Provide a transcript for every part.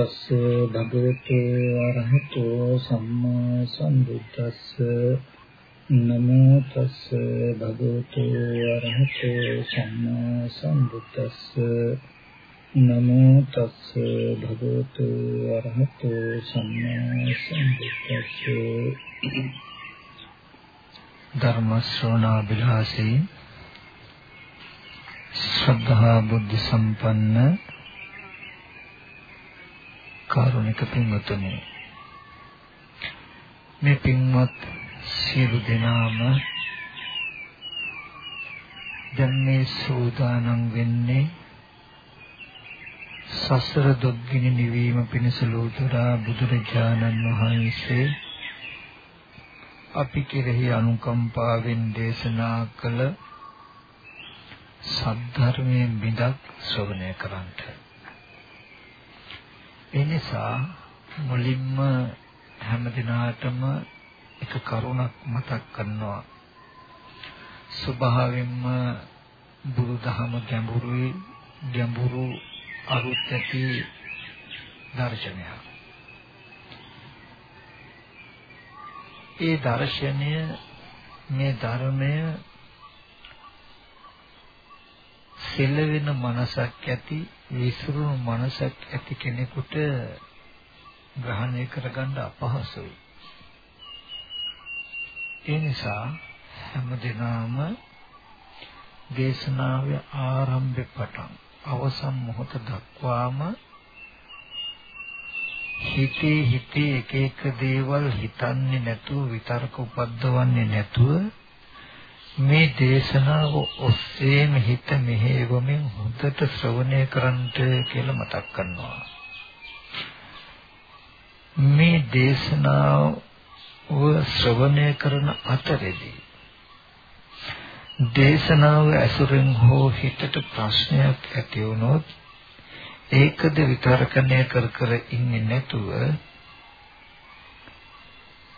තස්ස භගවතු වරහතෝ සම්මා සම්බුද්දස්ස. නමෝ තස්ස භගවතු වරහතෝ සම්මා සම්බුද්දස්ස. නමෝ තස්ස භගවතු වරහතෝ සම්මා සම්බුද්දස්ස. ධර්ම ශ්‍රවණා බිලාසී ශ්‍රද්ධා බුද්ධ සම්පන්න කාරුණික පින්වතුනි. මේ පින්වත් සියලු දෙනාම දැන් මේ සූදානම් වෙන්නේ සසර දුක්ගිනි නිවීම පිණිස ලෝතුරා බුදුරජාණන් වහන්සේ අපි කෙරෙහි අනුකම්පාවෙන් දේශනා කළ සද්ධර්මයේ බිඳක් ශ්‍රවණය කරන්ට ඒ නිසා මුලින්ම හැම දිනාටම එක කරුණක් මතක් කරනවා ස්වභාවයෙන්ම බුදුදහම ගැඹුරුයි ගැඹුරු අරුත් ඇති දර්ශනය. ඒ දර්ශනය මේ ධර්මය සෙලවෙන මනසක් ඇති විසිරුණු මනසක් ඇති කෙනෙකුට ග්‍රහණය කරගන්න අපහසුයි. ඒ නිසා හැමදෙනාම දේශනාවේ ආරම්භය පටන් අවසන් මොහොත දක්වාම හිතේ හිතේ එක එක දේවල් හිතන්නේ නැතුව විතර්ක උපද්දවන්නේ නැතුව මේ දේශනාව ඔස්සේම හිත මෙහෙවමින් හොඳට ශ්‍රවණය කරන්ට කියලා මතක් කරනවා. මේ දේශනාව ශ්‍රවණය කරන අතරේදී දේශනාව ඇසුරෙන් හෝ හිතට ප්‍රශ්නයක් ඇති වුණොත් ඒකද විතරකණය කර කර ඉන්නේ නැතුව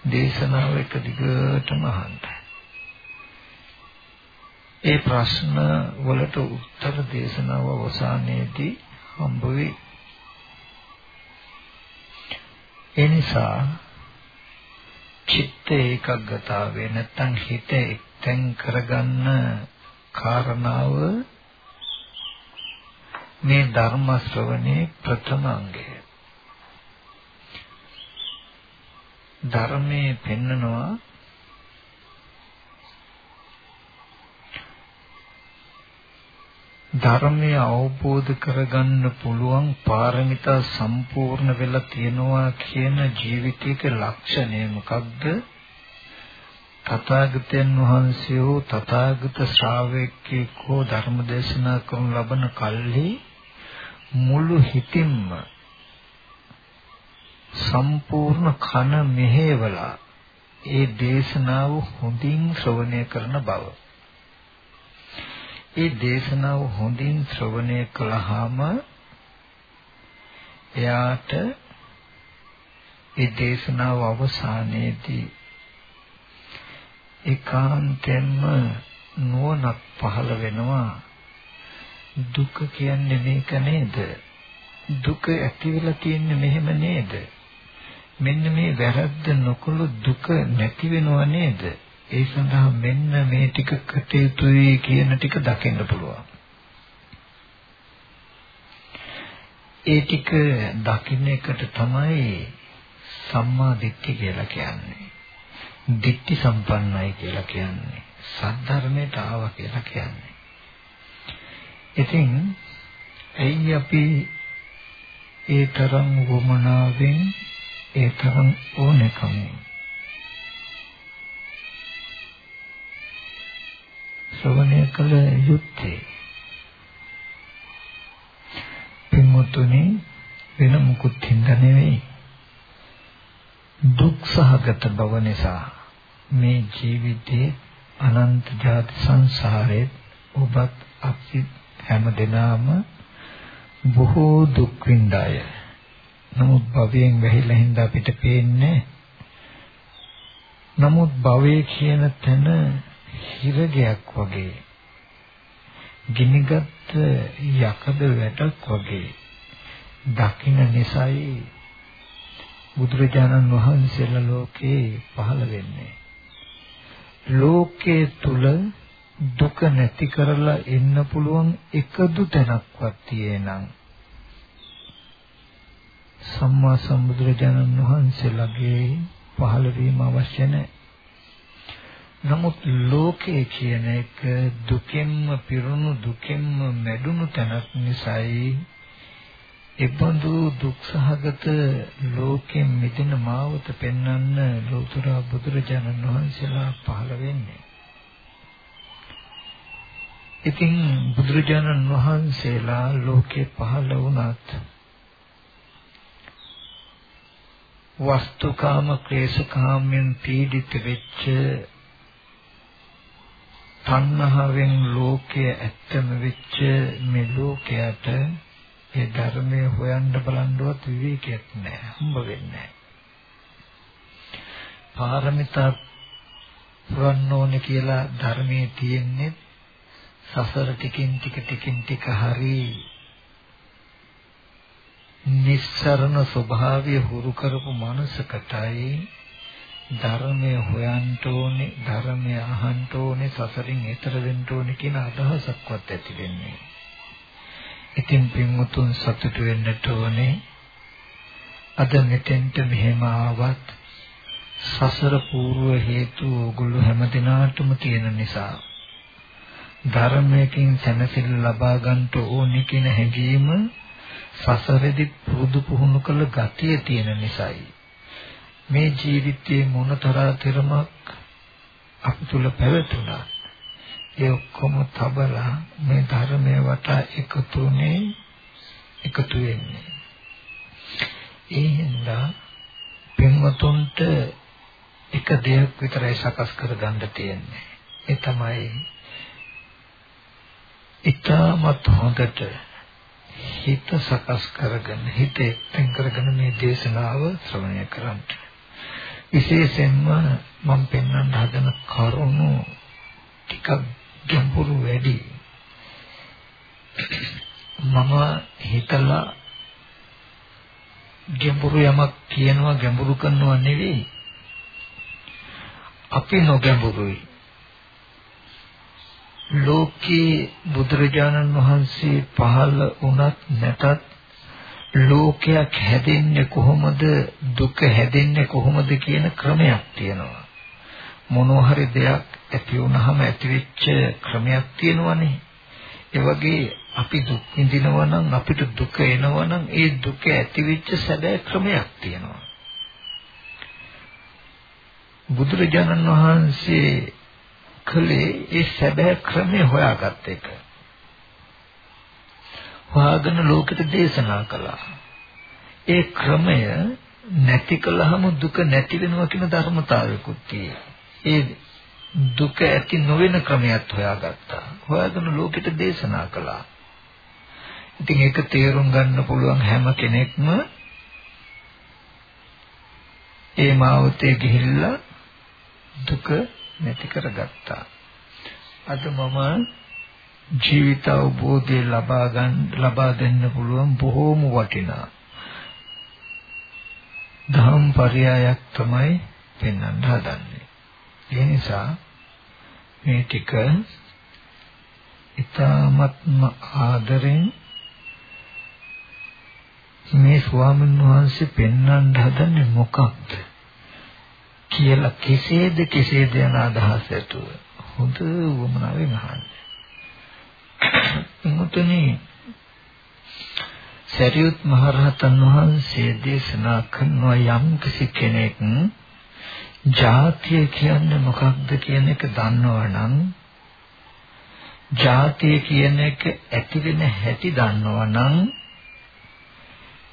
දේශනාව එක දිගටම අහන්න. ඒ ප්‍රශ්න වලට උත්තර දේශනාව අවසානයේදී හම්බ වෙයි. ඒ නිසා චිත්ත ඒකග්ගතාවේ නැත්තම් හිත එක්තෙන් කරගන්න කාරණාව මේ ධර්ම ශ්‍රවණේ ප්‍රථම අංගය. ධර්මයේ පෙන්නනවා ධර්මය අවබෝධ කරගන්න පුළුවන් පාරමිතා සම්පූර්ණ වෙලා තියෙනවා කියන ජීවිතයක ලක්ෂණය මොකක්ද? තථාගතයන් වහන්සේ වූ තථාගත ශ්‍රාවකෙක් හෝ ධර්ම දේශනා කරන ලබන කල්හි මුළු හිතින්ම සම්පූර්ණ කන මෙහෙवला ඒ දේශනාව හොඳින් ශ්‍රවණය කරන බව. ඒ දේශනාව හොඳින් ශ්‍රවණය කළාම එයාට ඒ දේශනාව අවසානයේදී ඒකාන්තයෙන්ම නුවණක් පහළ වෙනවා. දුක කියන්නේ මේක නේද? දුක ඇති වෙලා තියෙන්නේ මෙහෙම නේද? මෙන්න මේ වැරද්ද නොකළොත් දුක නැති වෙනව නේද? ඒ සඳහා මෙන්න මේ ටික කටයුතුයි කියන ටික දකින්න පුළුවන්. ඒ ටික දකින්න එකට තමයි සම්මා දිට්ඨිය කියලා කියන්නේ. දිට්ඨි සම්පන්නයි කියලා කියන්නේ. සද්ධර්මයට ආවා කියලා කියන්නේ. ඉතින් ඇයි අපි ඒ තරම් වමනාවෙන් ඒ තරම් ඕනකමින් ශ්‍රවණය කළ යුත්තේ පින්වතුනි වෙන මුකුත් හින්දා නෙවෙයි දුක් සහගත බව නිසා මේ ජීවිතයේ අනන්ත ජාති සංසාරේ ඔබත් අපි හැම දිනම බොහෝ දුක් විඳාය. නමුත් භවයෙන් වැහිලා හින්දා අපිට පේන්නේ නමුත් භවයේ කියන තැන හිරගයක් වගේ ගිනිගත් යකඩ වැටක් වගේ දකින්න නිසායි බුදුරජාණන් වහන්සේලා ලෝකේ පහළ වෙන්නේ ලෝකයේ තුල දුක නැති කරලා ඉන්න පුළුවන් එකදු තැනක්වත් තියෙනම් සම්මා සම්බුදුරජාණන් වහන්සේලාගේ පහළ වීම අවශ්‍ය නැහැ. නමුත් ලෝකයේ කියන එක දුකෙන්ම පිරුණු දුකෙන්ම මැඩුණු තැනක් නිසායි එබඳු දුක්සහගත ලෝකෙන් මිදෙන මාවත පෙන්වන්න ලෝතර බුදුරජාණන් වහන්සේලා පහළ වෙන්නේ. ඉතින් බුදුරජාණන් වහන්සේලා ලෝකේ පහළ වුණත් වස්තුකාම ක්ලේශකාමෙන් පීඩිත වෙච්ච තණ්හාවෙන් ලෝකයේ ඇත්තම වෙච්ච මේ ලෝකයට ඒ ධර්මයේ හොයන්න බලන්නවත් විවේකයක් නැහැ හම්බ වෙන්නේ පාරමිතා පුරන්න ඕනේ කියලා ධර්මයේ තියෙන්නේ සසර ටිකින් ටික ටිකින් ටික හරි නිස්සරණ ස්වභාවය හුරු කරපු මනසකටයි ධර්මය හොයන්න ඕනේ ධර්මය අහන්න ඕනේ සසරින් එතර වෙන්න ඕනේ කියන අදහසක්වත් ඇති වෙන්නේ. ඉතින් පින්මුතුන් සතුටු වෙන්නට ඕනේ. අද මෙතෙන්ට මෙහෙම ආවත් සසර పూర్ව හේතු ඕගොල්ලෝ හැමදිනාටම තියෙන නිසා ධර්මයෙන් සැනසෙල්ල ලබා ගන්න ඕනේ කියන හැඟීම සසරෙදි පුරුදු පුහුණු කළ ගතිය තියෙන නිසායි මේ ජීවිතයේ මොනතරම්ක් අප තුල පැවතුණා? ඒ ඔක්කොම තබලා මේ ධර්මයේ වටා එකතුනේ එකතු වෙන්නේ. ඒ හින්දා පින්වතුන්ට එක දෙයක් විතරයි සකස් කරගන්න තියෙන්නේ. ඒ තමයි ඊටමත් හොඳට හිත සකස් කරගෙන හිත එක්තෙන් කරගෙන මේ දේශනාව ශ්‍රවණය කරන්න. විශේෂයෙන්ම මම පෙන්වන්න හදන කරුණු ටිකක් ගැඹුරු වැඩි. මම හිතලා ගැඹුරු යමක් කියනවා ගැඹුරු කරනවා නෙවෙයි. අපි නොගැඹුරුයි. ලෝකේ බුදුරජාණන් වහන්සේ පහළ වුණත් නැතත් ලෝකයක් හැදෙන්නේ කොහොමද? දුක හැදෙන්නේ කොහොමද කියන ක්‍රමයක් තියෙනවා. මොනවා හරි දෙයක් ඇති වුනහම ඇතිවෙච්ච ක්‍රමයක් තියෙනවනේ. ඒ වගේ අපි දුක් විඳිනවා නම් අපිට දුක එනවා නම් ඒ දුක ඇතිවෙච්ච සැබෑ ක්‍රමයක් තියෙනවා. බුදුරජාණන් වහන්සේ කළේ ඒ සැබෑ ක්‍රමය හොයාගත් එක. හොයාගෙන ලෝකෙට දේශනා කළා. ඒ ක්‍රමය නැති කළාම දුක නැති වෙනවා කියන ධර්මතාවයකුත් ඒ දුක ඇති නොවන ක්‍රමයක් හොයාගත්තා. හොයාගෙන ලෝකෙට දේශනා කළා. ඉතින් ඒක තේරුම් ගන්න පුළුවන් හැම කෙනෙක්ම ඒ මාවතේ ගිහිල්ලා දුක නැති කරගත්තා. අද මම ජීවිත අවබෝධය ලබා ගන්න ලබා දෙන්න පුළුවන් බොහෝම වටිනා ධම් පරයයක් තමයි පෙන්වන්න හදන්නේ. ඒ නිසා මේ ටික ඊ타ත්ම ආදරෙන් මේ ස්වාමීන් වහන්සේ පෙන්වන්න හදන්නේ මොකක්ද? කියලා කෙසේද කෙසේද යන අදහස ඇතුව හොඳ වමනාවෙන් අහන්නේ. මුතුනි සරියුත් මහරහතන් වහන්සේ දේශනා කරන යම් කිසි කෙනෙක් ජාතිය කියන්නේ මොකක්ද කියන එක දන්නවනම් ජාතිය කියන එක ඇති වෙන හැටි දන්නවනම්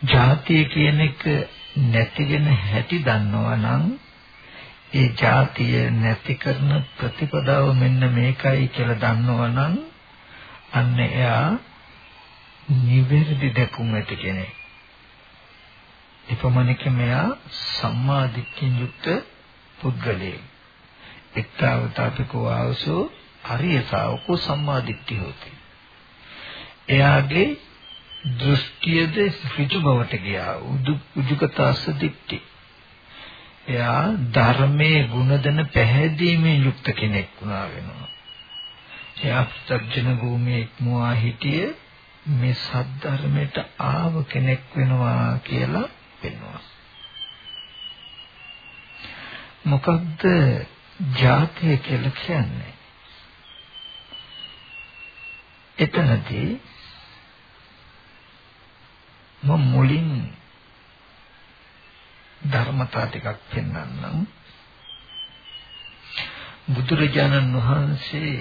ජාතිය කියන එක නැති වෙන හැටි දන්නවනම් ඒ જાතිය නැති කරන ප්‍රතිපදාව මෙන්න මේකයි කියලා දන්නවනම් අන්න එයා නිවැරදි දැකුම් ඇති කෙනෙක්. එපමණක මෙයා සම්මා දිට්ඨියෙන් යුක්ත පුද්ගලයෙක්. එක්තාවතාපිකෝ ආවසෝ අරිය ශාවකෝ සම්මාදිට්ඨි හොති. එයාගේ දෘෂ්ටියද ඍජු බවට ගියා. උජුකතාස්ස දිට්ඨි. එයා ධර්මයේ ගුණදන පැහැදීමෙන් යුක්ත කෙනෙක් වුණා වෙනවා. එයා ප්‍රත්‍යජන භූමියේ ඉක්මවා හිටිය මේ සද්ධර්මයට ආව කෙනෙක් වෙනවා කියලා පෙන්වනවා. මොකක්ද ජාතිය කියලා කියන්නේ? එතනදී මම මුලින් ධර්මතා ටිකක් පෙන්වන්නම් බුදුරජාණන් වහන්සේ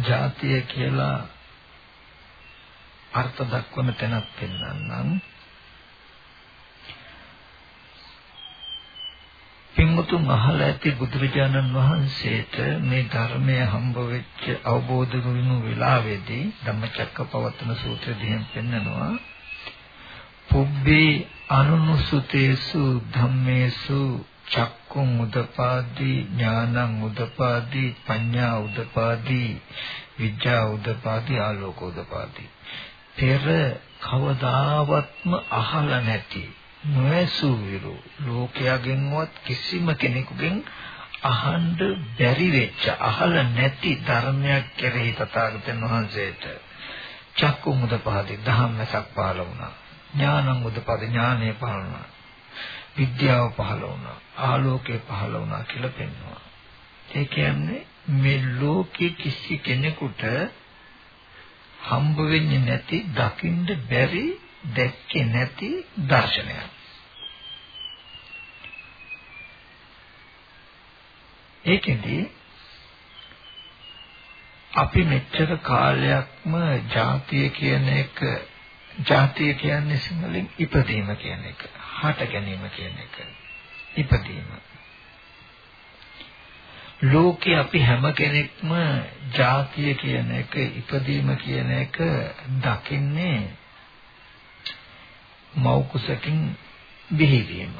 ජාතිය කියලා අර්ථ දක්වන තැනක් පෙන්වන්නම්. පින්වතුන් අහලා ඇති බුදුරජාණන් වහන්සේට මේ ධර්මය හම්බ වෙච්ච අවබෝධ වුණු වෙලාවේදී ධම්මචක්කපවත්තන සූත්‍රය දිහෙන් පෙන්නනවා. පුබ්බේ අනුනුසුතේසු ධම්මේසු චක්කුම් උදපාදී ඥානං උදපාදී පඤ්ඤා උදපාදී විද්‍යා උදපාදී ආලෝක උදපාදී. පෙර කවදාවත්ම අහලා නැති නොඇසු විරු ලෝකයාගෙන්වත් කිසිම කෙනෙකුගෙන් අහන්න බැරි වෙච්ච අහල නැති ධර්මයක් කෙරෙහි තථාගතයන් වහන්සේට චක්කු මුදපාදී ධම්මසක් පහළ වුණා. ඥානං මුදපාදී ඥානය පහළ වුණා. විද්‍යාව පහළ වුණා. ආලෝකය පහළ වුණා කියලා පෙන්වනවා ඒ කියන්නේ මේ ලෝකේ කිසි කෙනෙකුට හම්බ වෙන්නේ නැති දකින්න බැරි දැක්කේ නැති දර්ශනයක්. ඒකෙදි අපි මෙච්චර කාලයක්ම ජාතිය කියන එක ජාතිය කියන්නේ සිංහලෙන් ඉපදීම කියන එක, හට ගැනීම කියන එක. ඉපදීම. ලෝකේ අපි හැම කෙනෙක්ම ජාතිය කියන එක, ඉපදීම කියන එක දකින්නේ මව් කුසකින් බිහිවීම.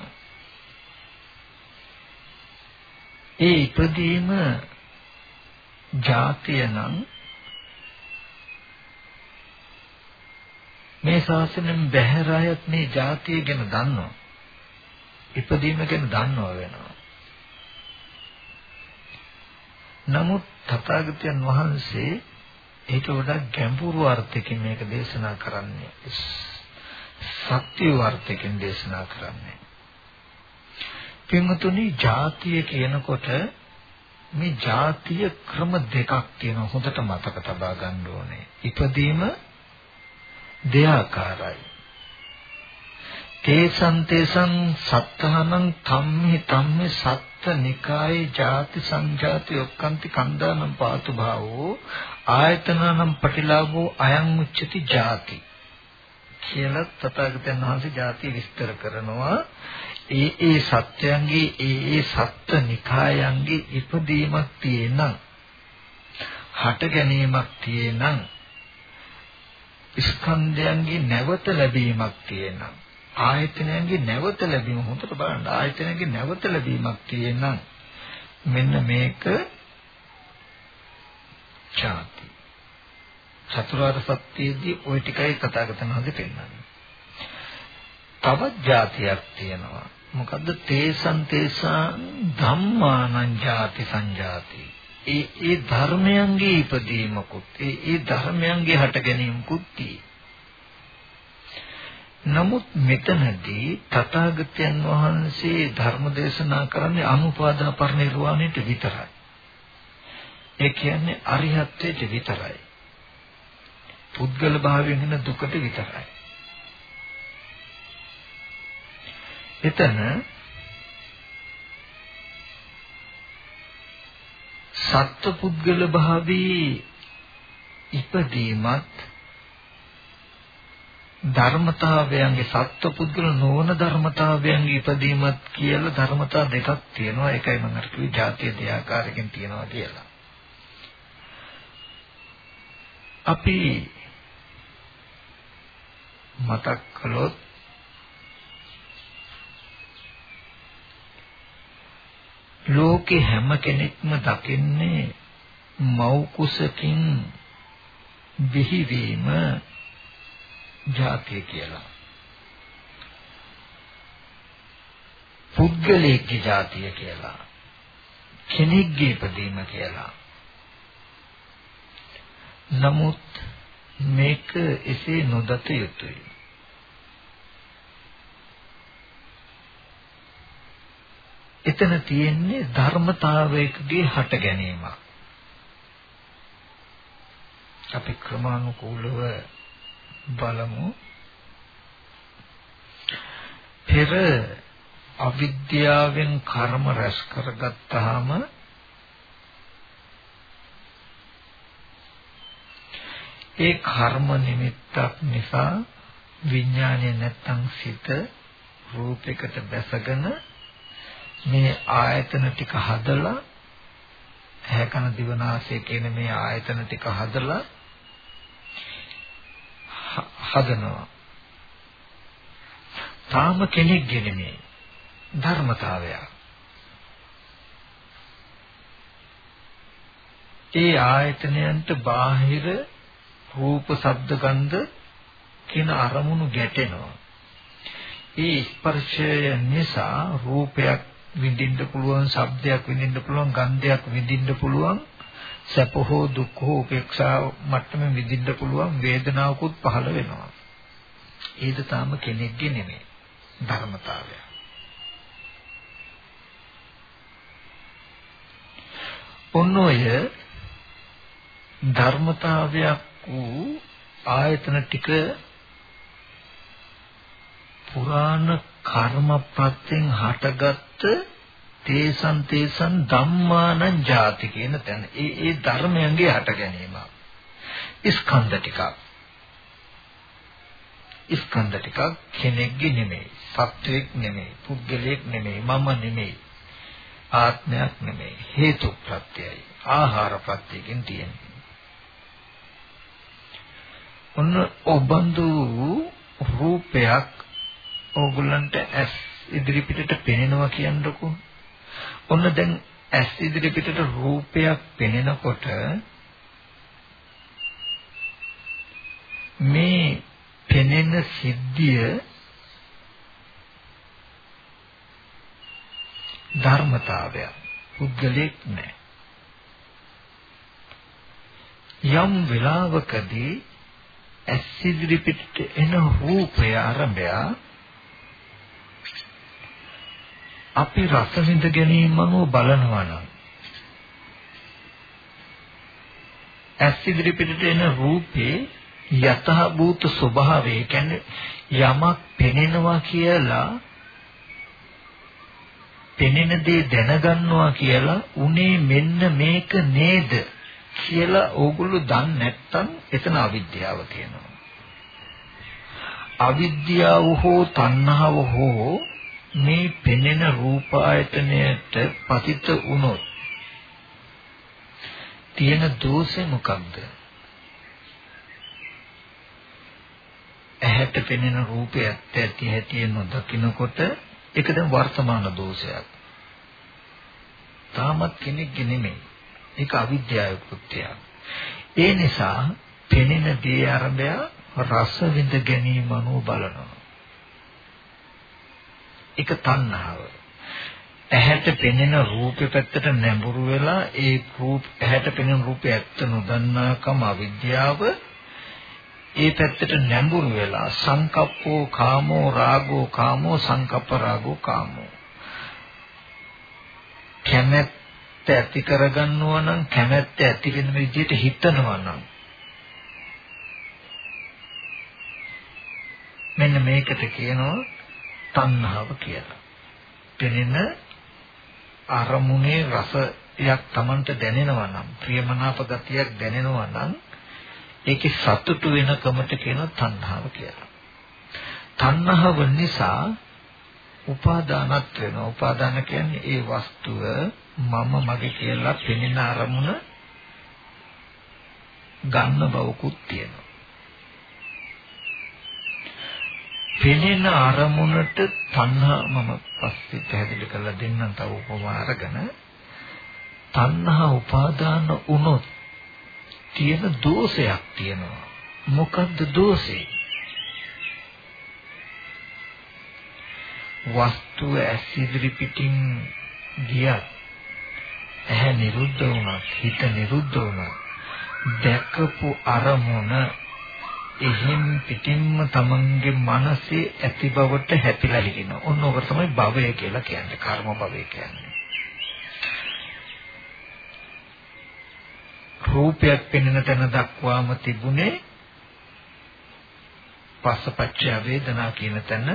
ඒ ඉපදීම ජාතිය නම් මේ ශාසනයෙන් බැහැර අයත් මේ ජාතිය ගැන දන්නවා. ඉපදීම ගැන දන්නවා වෙනවා. නමුත් තථාගතයන් වහන්සේ ඒක වඩා ගැඹුරු අර්ථයකින් මේක දේශනා කරන්නේ. සත්‍ය වර්ථයෙන් දේශනා කරන්නේ. පින්වතුනි ಜಾතිය කියනකොට මේ ಜಾතිය ක්‍රම දෙකක් තියෙනවා හොඳට මතක තබා ගන්න ඕනේ. ඉපදීම දෙයාකාරයි. තේසං තේසං සත්තහනං කම්මේ කම්මේ සත්ත නිකායේ ಜಾති සංජාති ඔක්කන්ති කන්දානම් පාතු භාවෝ ආයතනනම් පටිලාභෝ අයං උච්චති ಜಾති කියලා තථාගතයන් වහන්සේ ಜಾති විස්තර කරනවා ඒ ඒ සත්‍යයන්ගේ ඒ ඒ සත්ත නිකායන්ගේ ඉපදීමක් තියෙනම් හට ගැනීමක් තියෙනම් ස්කන්ධයන්ගේ නැවත ලැබීමක් තියෙනවා. ආයතනයන්ගේ නැවත ලැබීම හොඳට බලන්න. ආයතනයන්ගේ නැවත ලැබීමක් තියෙනවා. මෙන්න මේක ඡාති. චතුරාර්ය සත්‍යයේදී ওই ටිකයි කතාගතන හොඳ පෙන්නන්නේ. තවත් જાතියක් තියෙනවා. මොකද්ද තේසං තේසා ධම්මානං ජාති සංජාති ඒ ඒ ධර්මයන්ගේ ඉපදීමකුත් ඒ ඒ ධර්මයන්ගේ හට ගැනීමකුත් නමුත් මෙතනදී තථාගතයන් වහන්සේ ධර්ම දේශනා කරන්නේ අනුපාදා පරිනිර්වාණයට විතරයි. ඒ කියන්නේ අරිහත්ත්වයට විතරයි. පුද්ගල භාවයෙන් එන දුකට විතරයි. එතන සත්ව පුද්ගල භාවී ඉපදීමත් ධර්මතාවයන්ගේ සත්ව පුද්ගල නොවන ධර්මතාවයන්ගේ ඉපදීමත් කියලා ධර්මතා දෙකක් තියෙනවා. ඒකයි මම අර කිව්වේ ජාතිය දෙආකාරයකින් තියෙනවා කියලා. අපි මතක් කළොත් ලෝකේ හැම කෙනෙක්ම දකින්නේ මව් කුසකින් බිහිවීම ජාතිය කියලා. පුද්ගලයෙක්ගේ ජාතිය කියලා. කෙනෙක්ගේ ඉපදීම කියලා. නමුත් මේක එසේ නොදත යුතුයි. එතන තියෙන්නේ ධර්මතාවයකගේ හට ගැනීමක්. අපි ක්‍රමානුකූලව බලමු. පෙර අවිද්‍යාවෙන් කර්ම රැස් කරගත්තාම ඒ කර්ම නිමිත්තක් නිසා විඥානය නැත්තම් සිත රූපයකට බැසගෙන මේ ආයතන ටික හදලා ඇහැකන දිවනාසය කියන මේ ආයතන ටික හදලා හදනවා. තාම කෙනෙක් ගෙනෙන්නේ ධර්මතාවය. ඒ ආයතනයන්ට බාහිර රූප, ශබ්ද, ගන්ධ කියන අරමුණු ගැටෙනවා. ඒ ස්පර්ශය නිසා රූපයක් විඳින්න පුළුවන්, ශබ්දයක් විඳින්න පුළුවන්, ගන්ධයක් විඳින්න පුළුවන්, සැප හෝ දුක් හෝ උපේක්ෂා මට්ටමේ විඳින්න පුළුවන් වේදනාවකුත් පහළ වෙනවා. ඒද තාම කෙනෙක්ගේ නෙමෙයි ධර්මතාවය. ඔන්න ඔය ධර්මතාවයක් වූ ආයතන ටික පුරාණ කර්මප්‍රත්‍යයෙන් හටගත්ත තේසන් තේසන් ධම්මානං ජාති කියන තැන. ඒ ඒ ධර්මයන්ගේ හට ගැනීම. ස්කන්ධ ටිකක්. ස්කන්ධ ටිකක් කෙනෙක්ගේ නෙමෙයි. සත්වෙක් නෙමෙයි. පුද්ගලයෙක් නෙමෙයි. මම නෙමෙයි. ආත්මයක් නෙමෙයි. හේතු ප්‍රත්‍යයයි. ආහාර ප්‍රත්‍යයෙන් තියෙන්නේ. ඔන්න ඔබඳු රූපයක් ඕගොල්ලන්ට ඇස් ඉදිරි පිටට පෙනෙනවා කියන්නකෝ. ඔන්න දැන් ඇස් ඉදිරි පිටට රූපයක් පෙනෙනකොට මේ පෙනෙන සිද්ධිය ධර්මතාවය පුද්ගලෙක් නෑ යම් වෙලාවකදී ඇස් ඉදිරි පිටට එන රූපය ආරම්භය අපි රස විඳ ගැනීම අනුව බලනවා නම් ඇස් ඉදිරි පිටට එන රූපේ යතහ භූත ස්වභාවය කියන්නේ යමක් පෙනෙනවා කියලා පෙනෙන දේ දැනගන්නවා කියලා උනේ මෙන්න මේක නේද? කියලා ඕගොල්ලෝ දන්නේ නැත්නම් එතන අවිද්‍යාව තියෙනවා. අවිද්‍යාව හෝ තණ්හාව හෝ මේ පෙනෙන රූප ආයතනයට පතිත වුණොත් තියෙන දෝෂය මොකක්ද? ඇහැට පෙනෙන රූපය ඇත්ත ඇති හැටි නොදකිනකොට ඒක දැන් වර්තමාන දෝෂයක්. තාමත් කෙනෙක්ගේ නෙමෙයි. ඒක අවිද්‍යාවේ කෘත්‍යයක්. ඒ නිසා පෙනෙන දේ ආරම්භය රස විඳ ගැනීම අනුව බලනවා. ඒක තණ්හාව. ඇහැට පෙනෙන රූපේ පැත්තට නැඹුරු වෙලා ඒ රූප ඇහැට පෙනෙන රූපේ ඇත්ත නොදන්නාකම අවිද්‍යාව ඒ පැත්තට නැඹුරු වෙලා සංකප්පෝ කාමෝ රාගෝ කාමෝ සංකප්ප රාගෝ කාමෝ කැමැත්ත ඇති කරගන්නවා නම් කැමැත්ත ඇති වෙන විදිහට හිතනවා නම් මෙන්න මේකට කියනවා තණ්හාව කියලා. පෙනෙන අරමුණේ රසයක් Tamanට දැනෙනවා නම් ප්‍රියමනාප ගතියක් දැනෙනවා නම් ඒකේ සතුටු වෙනකමට කියන තණ්හාව කියලා. තණ්හාව නිසා උපාදානත් වෙනවා. උපාදාන කියන්නේ ඒ වස්තුව මම මගේ කියලා පෙනෙන අරමුණ ගන්න බවකුත් තියෙනවා. පෙනෙන අරමුණට තණ්හා මම පස්සේ පැහැදිලි කරලා දෙන්නම් තව උපමා අරගෙන තණ්හා උපාදාන වුණොත් තියෙන දෝෂයක් තියෙනවා. මොකද්ද දෝෂේ? වස්තුව ඇස් ඉදිරි පිටින් ගියත් ඇහැ නිරුද්ධ වුණා හිත නිරුද්ධ වුණා දැකපු අරමුණ එහෙම් පිටින්ම තමන්ගේ මනසේ ඇති බවට හැපිලා හිටිනවා. ඔන්න ඔක තමයි භවය කියලා කියන්නේ. කර්ම භවය කියන්නේ. රූපයක් පෙනෙන තැන දක්වාම තිබුණේ පස්සපච්චය වේදනා කියන තැන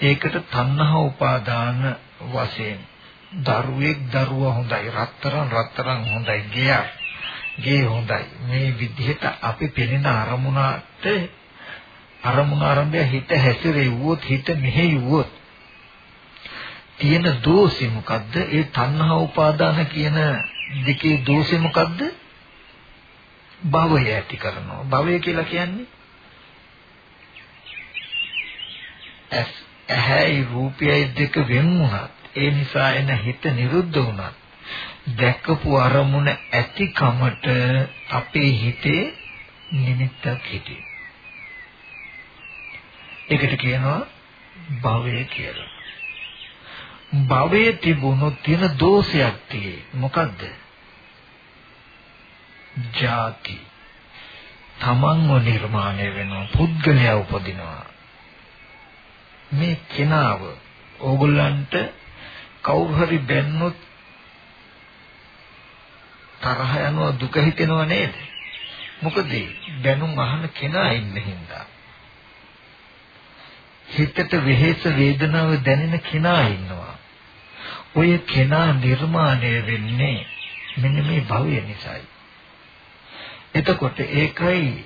ඒකට තණ්හා උපාදාන වශයෙන් දරුවෙක් දරුවා හොඳයි රත්තරන් රත්තරන් හොඳයි ගියා ගේ හොඳයි. මේ විදිහට අපි පෙනෙන අරමුණට අරමුණ ආරම්භය හිත හැසිරෙව්වොත් හිත මෙහෙයුවොත් තියෙන දෝෂේ මොකද්ද? ඒ තණ්හා උපාදාන කියන දෙකේ දෝෂේ මොකද්ද? භවය ඇති කරනවා. භවය කියලා කියන්නේ ඇහැයි රූපයයි දෙක වෙන් වුණත් ඒ නිසා එන හිත නිරුද්ධ වුණත් දැකපු අරමුණ ඇතිකමට අපේ හිතේ නිමිත්තක් හිටියේ. ඒකට කියනවා භවය කියලා. භවයේ තිබුණොත් තියෙන දෝෂයක් tie. මොකද්ද? ಜಾති. තමන්ව නිර්මාණය වෙනවා පුද්ගලයා උපදිනවා. මේ කෙනාව ඕගොල්ලන්ට කවුරු හරි බැන්නොත් තරහ යනවා දුක හිතෙනව නේද? මොකද දැනුම් අහන කෙනා ඉන්න හින්දා. හිතට වෙහෙස වේදනාව දැනෙන කෙනා ඉන්නවා. ඔය කෙනා නිර්මාණය වෙන්නේ මෙන්න මේ භවය නිසායි. එතකොට ඒකයි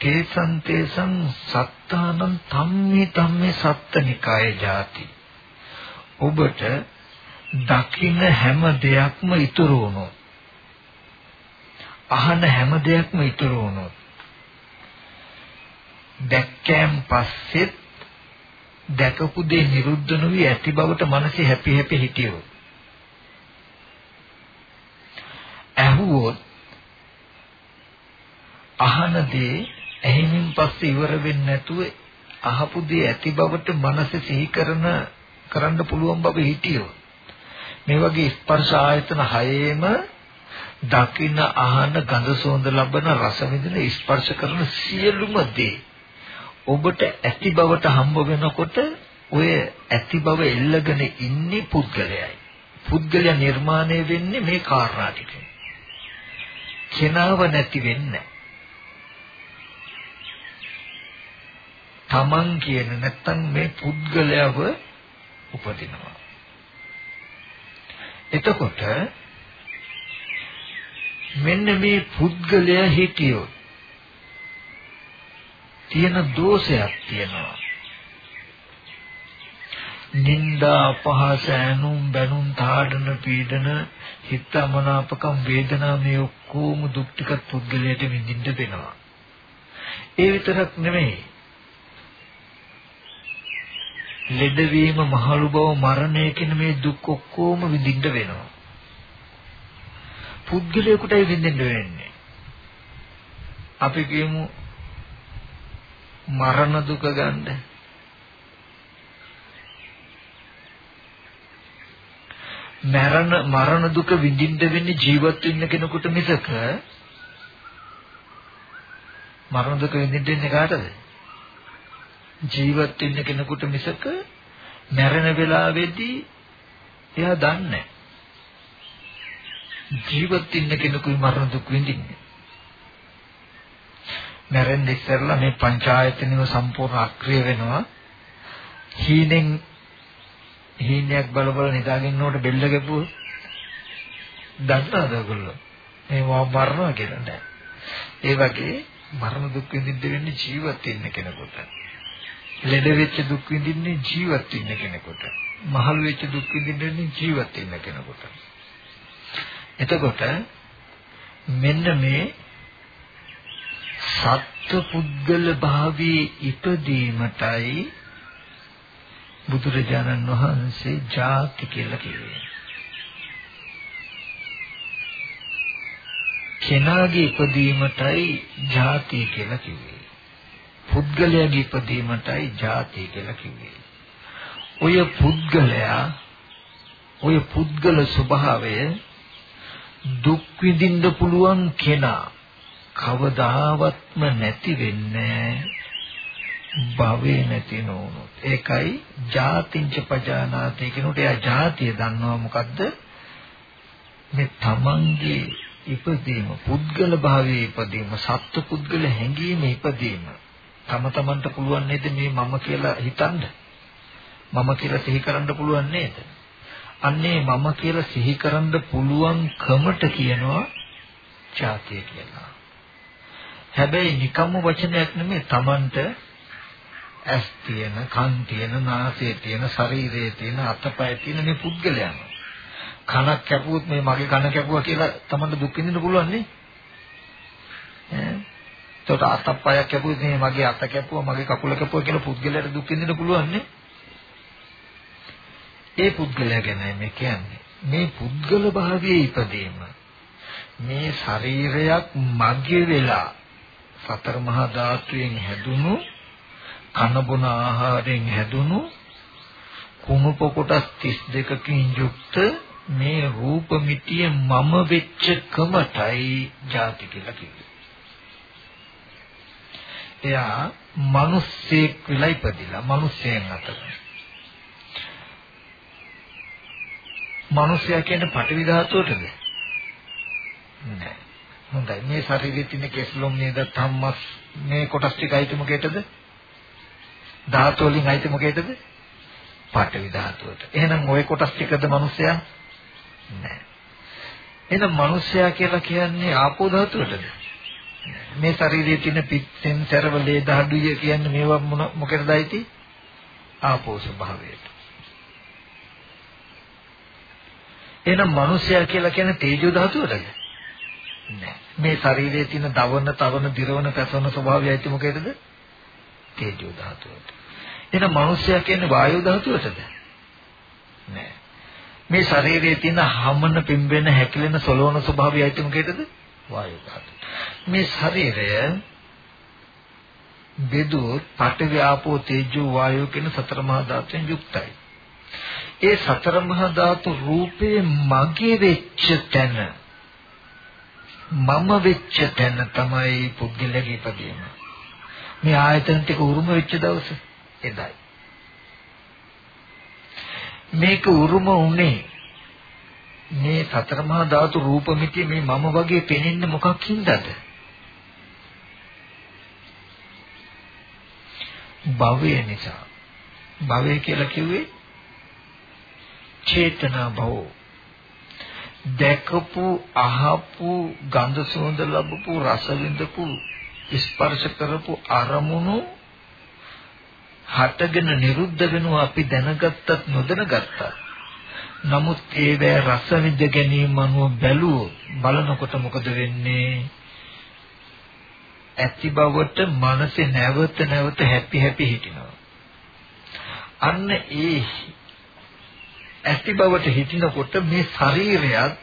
තේසං තේසං සත්තානං ධම්මේ ධම්මේ සත්තනිකාය ಜಾති ඔබට දකින්න හැම දෙයක්ම ඉතුරු වුණොත් අහන හැම දෙයක්ම ඉතුරු වුණොත් දැක්කෑම් පස්සෙත් දැකපු දේ නිරුද්ධ නොවි ඇති බවට මනසේ හැපි හැපි හිටියොත් ඇහුවොත් අහන දේ ඇහිමින් පස්සේ ඉවර වෙන්නේ නැතුව අහපු දේ ඇති බවට මනස සිහි කරන කරන්න පුළුවන් බව හිටියෝ මේ වගේ ස්පර්ශ ආයතන හයේම දකින්න අහන ගඳ සුවඳ ලබන රස විඳින ස්පර්ශ කරන සියලුම දේ ඔබට ඇති බවට හම්බ වෙනකොට ඔය ඇති බව එල්ලගෙන ඉන්නේ පුද්ගලයයි. පුද්ගලයා නිර්මාණය වෙන්නේ මේ කාරණා ටික. කෙනාව නැති වෙන්නේ තමන් කියන නැත්තම් මේ පුද්ගලයව උපදිනවා. එතකොට මෙන්න මේ පුද්ගලයා හිටියොත් තියෙන දෝෂයක් තියෙනවා. නිന്ദා අපහාස ඇනුම් බැනුම් තාඩන පීඩන හිතමනාපකම් වේදනා මේ ඔක්කොම දුක් ටික පුද්ගලයාට විඳින්න වෙනවා. ඒ විතරක් නෙමෙයි ලෙඩවීම මහලු බව මරණය කියන මේ දුක් ඔක්කොම විඳින්න වෙනවා. පුද්ගලයාටයි විඳින්න වෙන්නේ. අපි කියමු මරණ දුක ගන්න. මරණ මරණ දුක විඳින්න වෙන්නේ ජීවත් වෙන්න කෙනෙකුට මිසක මරණ දුක විඳින්න වෙන්නේ කාටද? ජීවත් වෙන්න කෙනෙකුට මිසක මැරෙන වෙලාවේදී එයා දන්නේ ජීවත් වෙන්න කෙනෙකුයි මරණ දුක් විඳින්නේ. මැරෙන්න ඉස්සෙල්ලා මේ පංචායතනෙම සම්පූර්ණ අක්‍රිය වෙනවා. හීනෙන් හීනයක් බල බල නිදාගෙන ඉන්නකොට බෙල්ල ගැපුවොත් දන්නවද ඔයගොල්ලෝ? මේ මරනවා කියලා නෑ. ඒ වගේ මරණ දුක් විඳින්න වෙන්නේ ජීවත් වෙන්න කෙනෙකුට. ලෙඩ වෙච්ච දුක් විඳින්නේ ජීවත් වෙන්න කෙනෙකුට. මහලු වෙච්ච දුක් විඳින්නේ ජීවත් වෙන්න කෙනෙකුට. එතකොට මෙන්න මේ සත්ව පුද්ගල භාවයේ ඉපදීමටයි බුදුරජාණන් වහන්සේ ජාති කියලා කිව්වේ. කෙනාගේ ඉපදීමටයි ජාති කියලා කිව්වේ. පුද්ගලයාගේ ඉපදීමටයි ජාතිය කියලා කිව්වේ. ඔය පුද්ගලයා ඔය පුද්ගල ස්වභාවය දුක් විඳින්න පුළුවන් කෙනා කවදාවත්ම නැති වෙන්නේ භවේ නැති නෝනොත් ඒකයි ජාතිංච පජානාති කියනකොට එයා ජාතිය දන්නවා මොකද්ද? මේ තමන්ගේ ඉපදීම පුද්ගල භාවයේ ඉපදීම සත්ව පුද්ගල හැඟීම ඉපදීම. තම තමන්ට පුළුවන් නේද මේ මම කියලා හිතන්න මම කියලා සිහි කරන්න පුළුවන් නේද අන්නේ මම කියලා සිහි කරන්න පුළුවන් කමට කියනවා ජාතිය කියලා හැබැයි නිකම්ම වචනයක් නෙමෙයි තමන්ට ඇස් තියෙන, කන් තියෙන, නාසය තියෙන, ශරීරයේ තියෙන, අතපය තියෙන මේ පුද්ගලයන්. කනක් කැපුවොත් මේ මගේ කන කැපුවා කියලා තමන්ට දුක් විඳින්න පුළුවන් නේ. ඈ. ඒකට අතපයක් කැපුවොත් මේ මගේ අත කැපුවා, මගේ කකුල කැපුවා කියලා පුද්ගලයාට දුක් විඳින්න පුළුවන් නේ. ඒ පුද්ගලයා ගැන මේ කියන්නේ. මේ පුද්ගල භාවයේ ඉපදීම මේ ශරීරයක් මගේ වෙලා සතර මහා ධාතුයෙන් හැදුණු කන බොන ආහාරයෙන් හැදුණු කුණුප කොටස් 32කින් යුක්ත මේ රූප මිටිය මම වෙච්ච කමටයි ಜಾති කියලා කිව්වේ. එයා මිනිස්සෙක් විලා ඉපදිලා මිනිස්සෙන් අතර. මිනිසයා කියන්නේ පටවි ධාතුවටද? නෑ. හොඳයි. මේ ශරීරයේ තියෙන කෙස්ලොම් නේද ධම්මස් මේ කොටස් ටික අයිති මොකේටද? ධාතු වලින් අයිති මොකේදද? පාඨවි ධාතුවට. එහෙනම් ওই කොටස් ටිකද මිනිසයා? නෑ. එහෙනම් මිනිසයා කියලා කියන්නේ ආපෝ ධාතුවටද? මේ ශරීරයේ තියෙන පිටෙන් සරවලේ දහඩුය කියන්නේ මේවා මොන මොකටද අයිති? ආපෝ ස්වභාවයට. එහෙනම් මිනිසයා කියලා කියන්නේ තේජෝ ධාතුවටද? නෑ. මේ ශරීරයේ තියෙන දවන, තවන, දිරවන, පැසවන ස්වභාවය ඇති මොකේදද? තේජෝ ධාතුවට. එහෙනම් මිනිස්සයා කියන්නේ වායු ධාතුවටද? නෑ. මේ ශරීරයේ තියෙන හමන පිම්බෙන හැකිලෙන සොලවන ස්වභාවය ඇති මොකේදද? වායු ධාතුව. මේ ශරීරය බෙදුවොත් පඨවි ආපෝ තේජෝ වායෝ කියන සතර මහා ධාතුෙන් යුක්තයි. ඒ සතර මහා ධාතු රූපේ මගේ වෙච්ච තැන මම වෙච්ච තැන තමයි පුද්ගලයාගේ ඉපදීම. මේ ආයතන ටික උරුම වෙච්ච දවස එදයි. මේක උරුම උනේ මේ සතර මහා ධාතු රූප මිත්‍ය මේ මම වගේ පෙනෙන්නේ මොකක් හින්දාද? භවය නිසා. භවය කියලා කිව්වේ චේතනා භව. දැකපු අහපු ගන්ධ සුවඳ ලැබපු රස විඳපු ස්පර්ශ කරපු අරමුණු හටගෙන නිරුද්ධ වෙනවා අපි දැනගත්තත් නොදැනගත්තත් නමුත් ඒවැ රස විඳ ගැනීම අනුව බැලුවොත් බලනකොට මොකද වෙන්නේ ඇති බවට මනසේ නැවත නැවත හැපි හැපි හිටිනවා අන්න ඒ ඇති බවට හිටිනකොට මේ ශරීරයත්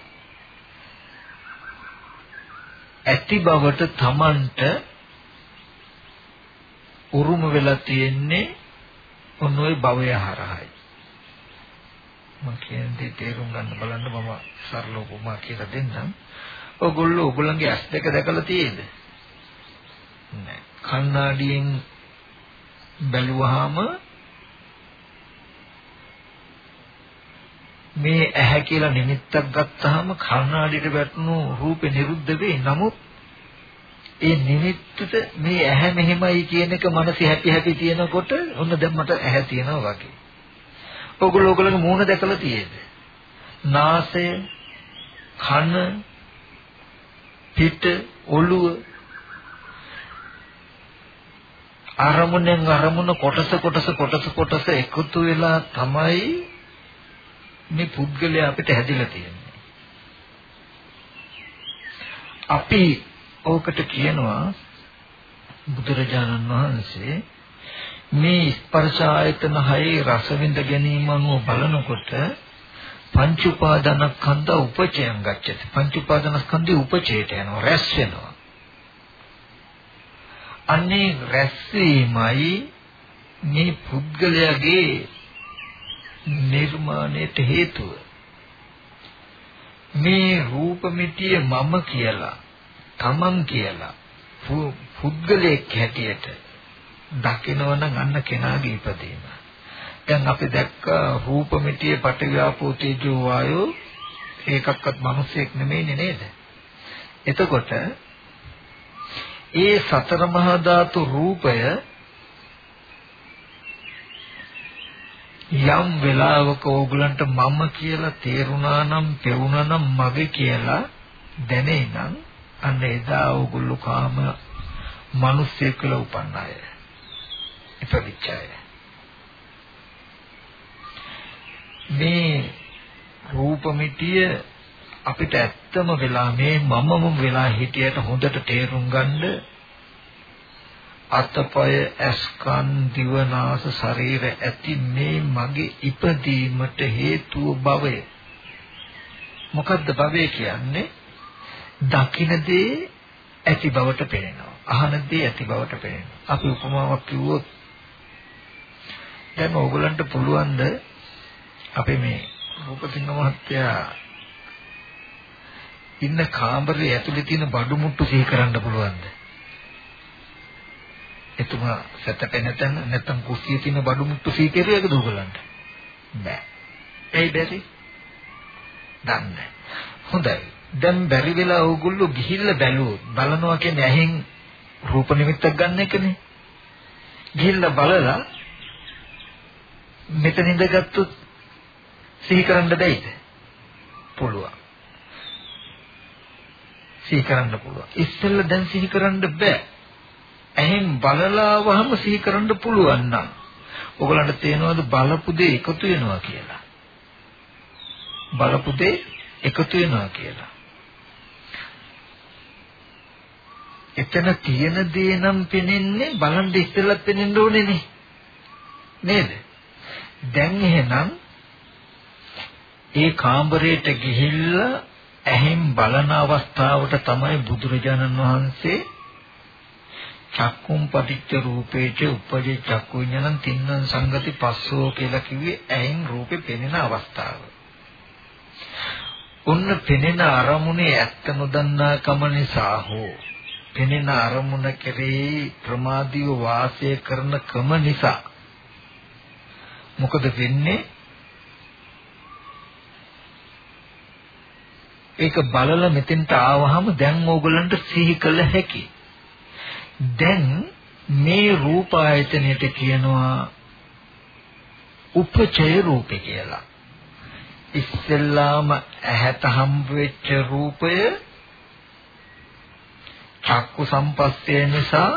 ඇති බවට Tamanට උරුම වෙලා තියෙන්නේ ඔන්න ඔය භවය හරහායි. මම කියන්නේ තේරුම් ගන්න බලන්න මම සරල උපමා කියලා දෙන්නම්. ඔයගොල්ලෝ ඔයගොල්ලන්ගේ ඇස් දෙක දැකලා තියෙද? නෑ. කණ්ණාඩියෙන් බැලුවාම මේ ඇහැ කියලා නිමිත්තක් ගත්තාම කණ්ණාඩියට වැටුණු රූපේ නිරුද්ධ වෙයි. නමුත් ඒ නිමිත්තට මේ ඇහැ මෙහෙමයි කියන එක මනසේ හැපි හැපි තියෙනකොට ඔන්න දැන් මට ඇහැ තියෙනවා වගේ. ඔයගොල්ලෝ ඔයගොල්ලෝගේ මූණ දැකලා තියෙද? නාසය, කන, පිට, ඔළුව අරමුණෙන් අරමුණ කොටස කොටස කොටස කොටස එකතු වෙලා තමයි මේ පුද්ගලයා අපිට හැදිලා තියෙන්නේ. අපි ඕකට කියනවා බුදුරජාණන් වහන්සේ මේ ස්පර්ශ ආයතන හයේ රස විඳ ගැනීම අනුව බලනකොට පංච උපාදානස්කන්ධ උපචයන් ගච්ඡති. පංච උපාදානස්කන්ධي උපචයට යනවා රැස් වෙනවා. අන්නේ රැස් වීමයි මේ පුද්ගලයාගේ නිර්මාණයට හේතුව. මේ රූප මිටිය මම කියලා තමන් කියලා පුද්ගලයෙක් හැටියට දකිනවනම් අන්න කෙනාගේ ඉපදීම. දැන් අපි දැක්ක රූප මිටියේ පටවියාපෝ තේජෝ වායෝ ඒකක්වත් මිනිසෙක් නෙමෙයිනේ නේද? එතකොට ඒ සතර මහා ධාතු රූපය යම් වෙලාවක ඕගලන්ට මම කියලා තේරුණා නම් පෙවුණා නම් මගේ කියලා දැනේ නම් අන්න එදා ඕගොල්ලෝ කාම මිනිස්සෙක් කියලා උපන්න අය. ඉපදිච්ච අය. මේ රූපമിതിය අපිට ඇත්තම වෙලා මේ මමම වෙලා හිටියට හොඳට තේරුම් ගන්න අතපය ඇස්කන් දිවනාස ශරීර ඇති මේ මගේ ඉපදීමට හේතුව භවය. මොකද්ද භවය කියන්නේ? දකින්න දේ ඇති බවට පේනවා අහන දේ ඇති බවට පේනවා අපි උපමාවක් කිව්වොත් දැන් ඕගලන්ට පුළුවන් ද අපේ මේ රූපසිංහ මහත්තයා ඉන්න කාමරේ ඇතුලේ තියෙන බඩු මුට්ටු සිහි කරන්න පුළුවන්ද? එතුමා සැතපෙන තැන නැත්තම් කුස්සියේ තියෙන බඩු මුට්ටු සිහි කෙරුවේද ඕගලන්ට? බෑ. ඒයි බැරි? දන්නේ. හොඳයි. දැන් බැරි වෙලා ඕගොල්ලෝ ගිහිල්ලා බැලුවොත් බලනවා කියන්නේ ඇහෙන් රූප නිමිත්තක් ගන්න එකනේ. ගිහිල්ලා බලලා මෙතන ඉඳගත්තුත් සිහි කරන්න බැයිද? පුළුවන්. සිහි කරන්න පුළුවන්. ඉස්සෙල්ලා දැන් සිහි කරන්න බෑ. එහෙන් බලලා වහම සිහි කරන්න පුළුවන් නම් ඔයගලන්ට තේනවද බලපු දේ එකතු වෙනවා කියලා? බලපු දේ එකතු වෙනවා කියලා. එතන තියෙන දේ නම් පෙනෙන්නේ බලන් ඉස්සෙල්ලත් පෙනෙන්න ඕනේ නේ. නේද? දැන් එහෙනම් ඒ කාමරයට ගිහිල්ලා ඇහෙන් බලන අවස්ථාවට තමයි බුදුරජාණන් වහන්සේ චක්කුම් පටිච්ච රූපේච උපජේ චක්කු විඥානං තින්නං සංගති පස්සෝ කියලා කිව්වේ ඇහෙන් රූපේ පෙනෙන අවස්ථාව. උන්න පෙනෙන අරමුණේ ඇත්ත නොදන්නා කම නිසා හෝ පෙනෙන අරමුණ කෙරෙහි ප්‍රමාදීව වාසය කරන කම නිසා මොකද වෙන්නේ ඒක බලලා මෙතෙන්ට ආවහම දැන් ඕගලන්ට සිහි කළ හැකි. දැන් මේ රූප ආයතනයට කියනවා උපචය රූපේ කියලා. ඉස්සෙල්ලාම ඇහැට හම්බ වෙච්ච රූපය චක්කු සම්පස්සේ නිසා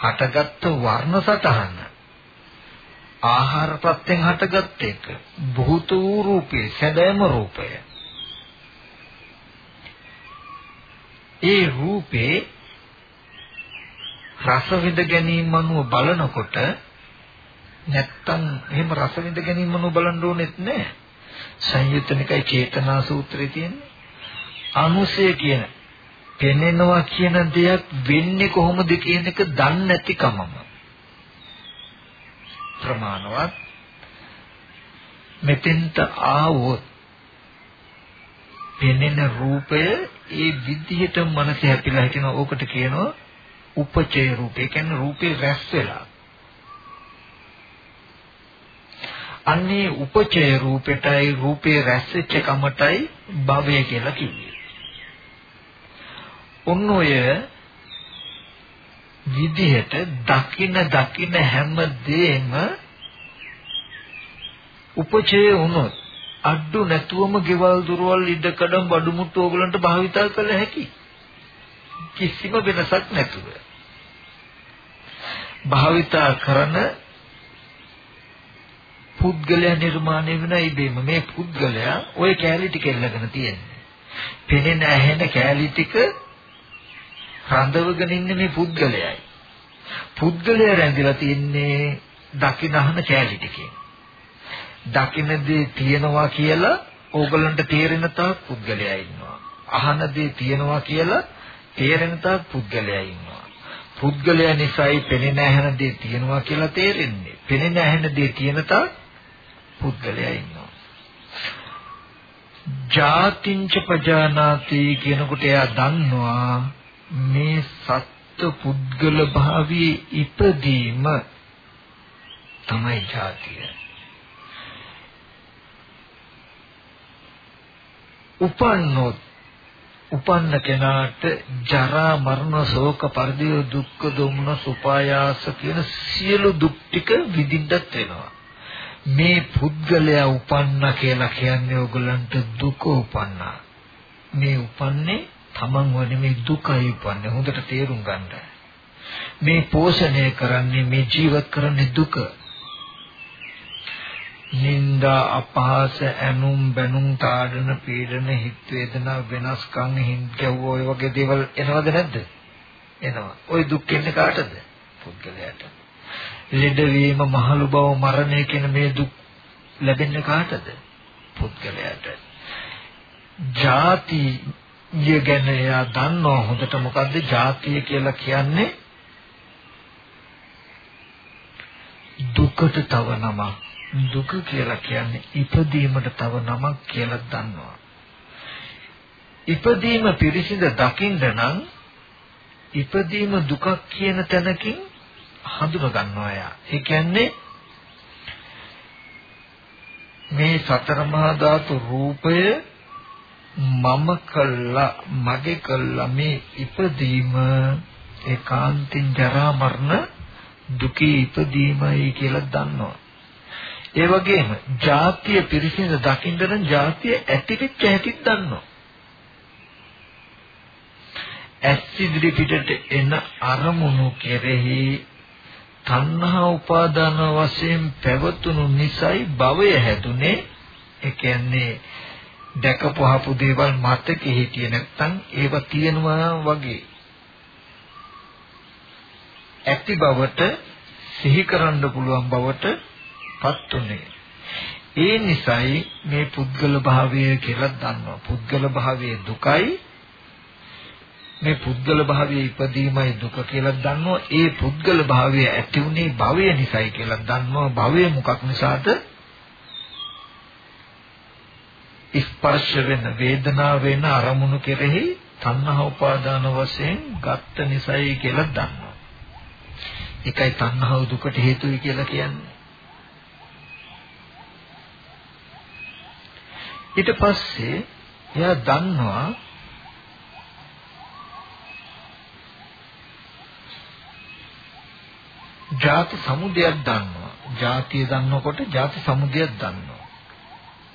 හටගත්තු වර්ණ සටහන ආහාර ප්‍රත්‍යයෙන් හටගත් එක භූත වූ රූපේ සැදෑම රූපය ඒ රූපේ රස විඳ ගැනීම අනුව බලනකොට නැත්තම් එහෙම රස විඳ ගැනීම අනුව බලන්න ඕනෙත් නෑ. සංයුත්තනිකයි චේතනා සූත්‍රයේ තියෙන්නේ. අනුසය කියන පෙනෙනවා කියන දෙයක් වෙන්නේ කොහොමද කියන එක දන්නේ නැතිකමම. ප්‍රමාණවත් මෙතෙන්ට ආවොත් පෙනෙන රූපය ඒ විදිහට මනස හැපිලා හිටින ඕකට කියනවා උපචේ රූපේ කියන්නේ රූපේ රැස් වෙලා. අන්නේ උපචේ රූපෙටයි රූපේ රැස් වෙච්ච කමටයි භවය කියලා කිව්වේ. ඔන්න ඔය විදිහට දකින දකින හැම දෙෙම උපචේ වුණොත් අඩු නැතුවම ගෙවල් දොරවල් ඉඩකඩම් බඩුමුට්ටු ඕගලන්ට භාවිතා කළ හැකි. කිසිම වෙනසක් නැතුව. භාවිතා කරන පුද්ගලයා නිර්මාණය වෙන ඉබේම මේ පුද්ගලයා ওই කැලී ටික එල්ලගෙන තියෙන්නේ. පෙනෙන ඇහෙන කැලී ටික රඳවගෙන ඉන්නේ මේ පුද්ගලයයි. පුද්ගලයා රැඳිලා තින්නේ දකින්නහන කැලී ටිකෙන්. දකින දේ තියෙනවා කියලා ඕගලන්ට තේරෙන තාක් පුද්ගලයා ඉන්නවා. අහන දේ තියෙනවා කියලා තේරෙන තාක් පුද්ගලයා ඉන්නවා. පුද්ගලයා නිසායි පෙනෙන ඇහෙන දේ තියෙනවා කියලා තේරෙන්නේ. පෙනෙන ඇහෙන දේ තියෙන තාක් පුද්ගලයා ඉන්නවා. ජාතිංච පජානාති කියනකොට එයා දන්නවා මේ සත්ත්ව පුද්ගල භාවයේ ඉපදීම තමයි ජාතිය. උපන්නොත් උපන්න කෙනාට ජරා මරණ ශෝක පරිදේ දුක්ඛ දොම්න සුපායාස කියන සියලු දුක් ටික විඳින්නත් වෙනවා. මේ පුද්ගලයා උපන්න කියලා කියන්නේ ඕගලන්ට දුක උපන්නා. මේ උපන්නේ තමන්ව නෙමෙයි දුකයි උපන්නේ හොඳට තේරුම් ගන්න. මේ පෝෂණය කරන්නේ මේ ජීවත් කරන්නේ දුක. නින්දා අපහාස ඇනුම් බැනුම් තාඩන පීඩන හිත වේදනා වෙනස්කම් හින්දව ඔය වගේ දේවල් එනවද නැද්ද? එනවා. ওই දුක් එන්නේ කාටද? පුද්ගලයාට. ලෙඩවීම මහලු බව මරණය කියන මේ දුක් ලැබෙන්නේ කාටද? පුද්ගලයාට. ಜಾති ජාති ගැන එයා දන්නවා හොඳට මොකද්ද ජාතිය කියලා කියන්නේ දුකට තව නමක් දුක කියලා කියන්නේ ඉපදීමට තව නමක් කියලා දන්නවා. ඉපදීම පිරිසිඳ දකින්න නම් ඉපදීම දුකක් කියන තැනකින් හඳුන ගන්නවා යා. ඒ කියන්නේ මේ සතර මහා ධාතු රූපය මම කළා මගේ කළා මේ ඉපදීම ඒකාන්තින් ජරා මරණ දුකේ ඉපදීමයි කියලා දන්නවා. ඒ වගේම ජාතිය පිරිසිඳ දකින්න නම් ජාතිය ඇතිවෙච්ච හැටිත් දන්නවා. ඇස් ඉදිරි පිටට එන අරමුණු කෙරෙහි තණ්හා උපාදාන වශයෙන් පැවතුණු නිසයි භවය හැදුනේ. ඒ කියන්නේ දැකපුවහපු දේවල් මතකෙ හිටියේ නැත්නම් ඒව තියෙනවා වගේ ඇති බවට සිහි කරන්න පුළුවන් බවට පත් උනේ. ඒ නිසයි මේ පුද්ගල භාවය කියලා දන්නවා. පුද්ගල භාවයේ දුකයි මේ පුද්ගල භාවයේ ඉපදීමයි දුක කියලා දන්නවා. ඒ පුද්ගල භාවය ඇති උනේ භවය නිසයි කියලා දන්නවා. භවය මොකක් නිසාද? ස්පර්ශ වෙන වේදනාව වෙන අරමුණු කෙරෙහි තණ්හා උපාදාන වශයෙන් ගත්ත නිසයි කියලා දන්නවා. ඒකයි තණ්හාව දුකට හේතුයි කියලා කියන්නේ. ඊට පස්සේ එයා දන්නවා ಜಾති සමුදයක් දන්නවා. ಜಾතිය දන්නකොට ಜಾති සමුදයක් දන්නවා.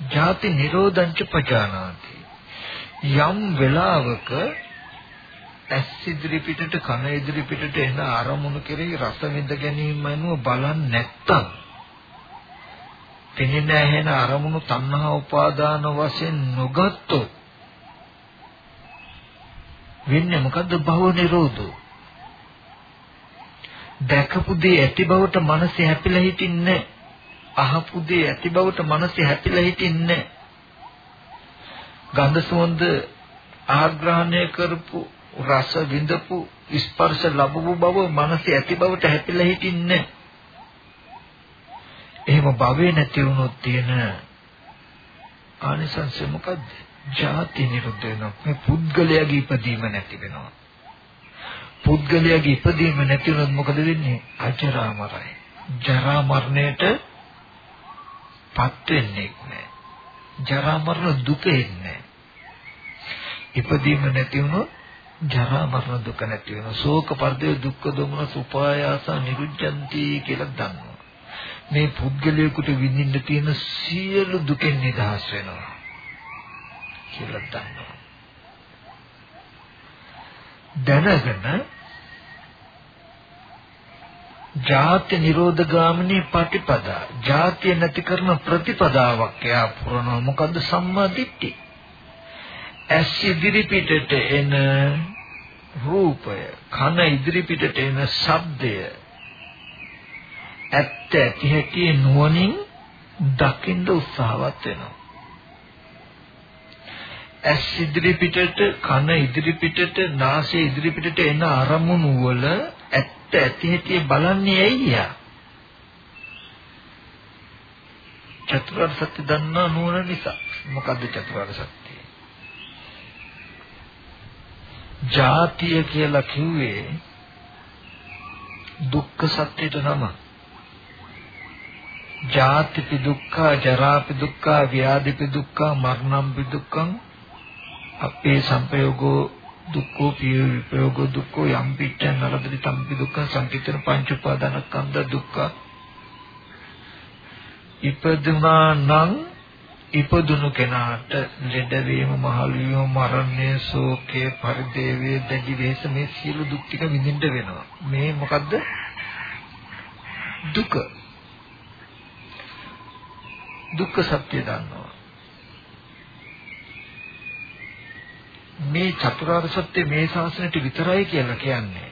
ಜಾති නිරෝධංච පජානාති. යම් වෙලාවක ඇස් ඉදිරි පිටට කන ඉදිරි පිටට එන අරමුණු කෙරෙහි රස විඳ ගැනීම අනුව බලන්නේ නැත්තම් පෙනෙන ඇහෙන අරමුණු තණ්හා උපාදාන වශයෙන් නොගත්තොත් වෙන්නේ මොකද්ද භව නිරෝධෝ දැකපු දේ ඇති බවට මනස හැපිලා හිටින්නේ අහපු දේ ඇති බවට මනස හැපිලා හිටින්නේ ගන්ධ සුවඳ ආග්‍රහණය කරපු රස විඳපු ස්පර්ශ ලැබපු බව මනස ඇති බවට හැපිලා හිටින්නේ එහෙම භවේ නැති වුණොත් තියෙන ආනිසංසය මොකද්ද? ජාති නිරුද්ධ වෙනවා. මේ පුද්ගලයාගේ ඉපදීම නැති වෙනවා. පුද්ගලයාගේ ඉපදීම නැති වුණොත් මොකද වෙන්නේ? අජරාමරයි. ජරා මරණයට පත් වෙන්නේ නැහැ. ජරා මරණ දුක එන්නේ ඉපදීම නැති වුණොත් ජරා මරණ දුක නැති වෙනවා. ශෝක පරිදේ දුක්ඛ දොමන සුපායාස නිරුද්ධಂತಿ කියලා දන්නවා. මේ පුද්ගලයාට විඳින්න තියෙන සියලු දුකෙන් නිදහස් වෙනවා කියලා දන්නවා. දැනගෙන ජාති නිරෝධ ගාමිනී පටිපදා. ජාතිය නැති කරන ප්‍රතිපදාවක් එයා පුරනවා. මොකද්ද සම්මා දිට්ඨි? ඇස් ඉදිරි පිටට එන රූපය කන ඉදිරි පිටට එන ශබ්දය ඇත්ත ඇති හැටි නුවණින් දකින්න උත්සාහවත් වෙනවා. ඇස් ඉදිරි පිටට කන ඉදිරි පිටට නාසය ඉදිරි පිටට එන අරමුණු වල ඇත්ත ඇති හැටි බලන්නේ ඇයි යා? චතුරාර්ය සත්‍ය දන්නා නුවණ නිසා. මොකද්ද චතුරාර්ය සත්‍ය? ජාතිය කියලා කිව්වේ දුක්ඛ සත්‍යයට නම. ජාතිපි දුක්ඛ, ජරාපි දුක්ඛ, ව්‍යාධිපි දුක්ඛ, මරණම්පි දුක්ඛං අපේ සංපයෝගෝ දුක්ඛෝ පිය විපයෝගෝ දුක්ඛෝ යම් පිච්ඡන් නරදති සම්පි දුක්ඛ සංකිටන පංච උපාදානස්කන්ධ දුක්ඛ. ඉපදුනා නම් ඉපදුණු කෙනාට ලෙඩවීම මහලු වීම මරණය ශෝකය පරිදේවය දැඩි වෙහස මේ සියලු දුක් ටික විඳින්න වෙනවා. මේ මොකද්ද? දුක. දුක්ඛ සත්‍ය දන්නවා. මේ චතුරාර්ය සත්‍ය මේ ශාසනයට විතරයි කියලා කියන්නේ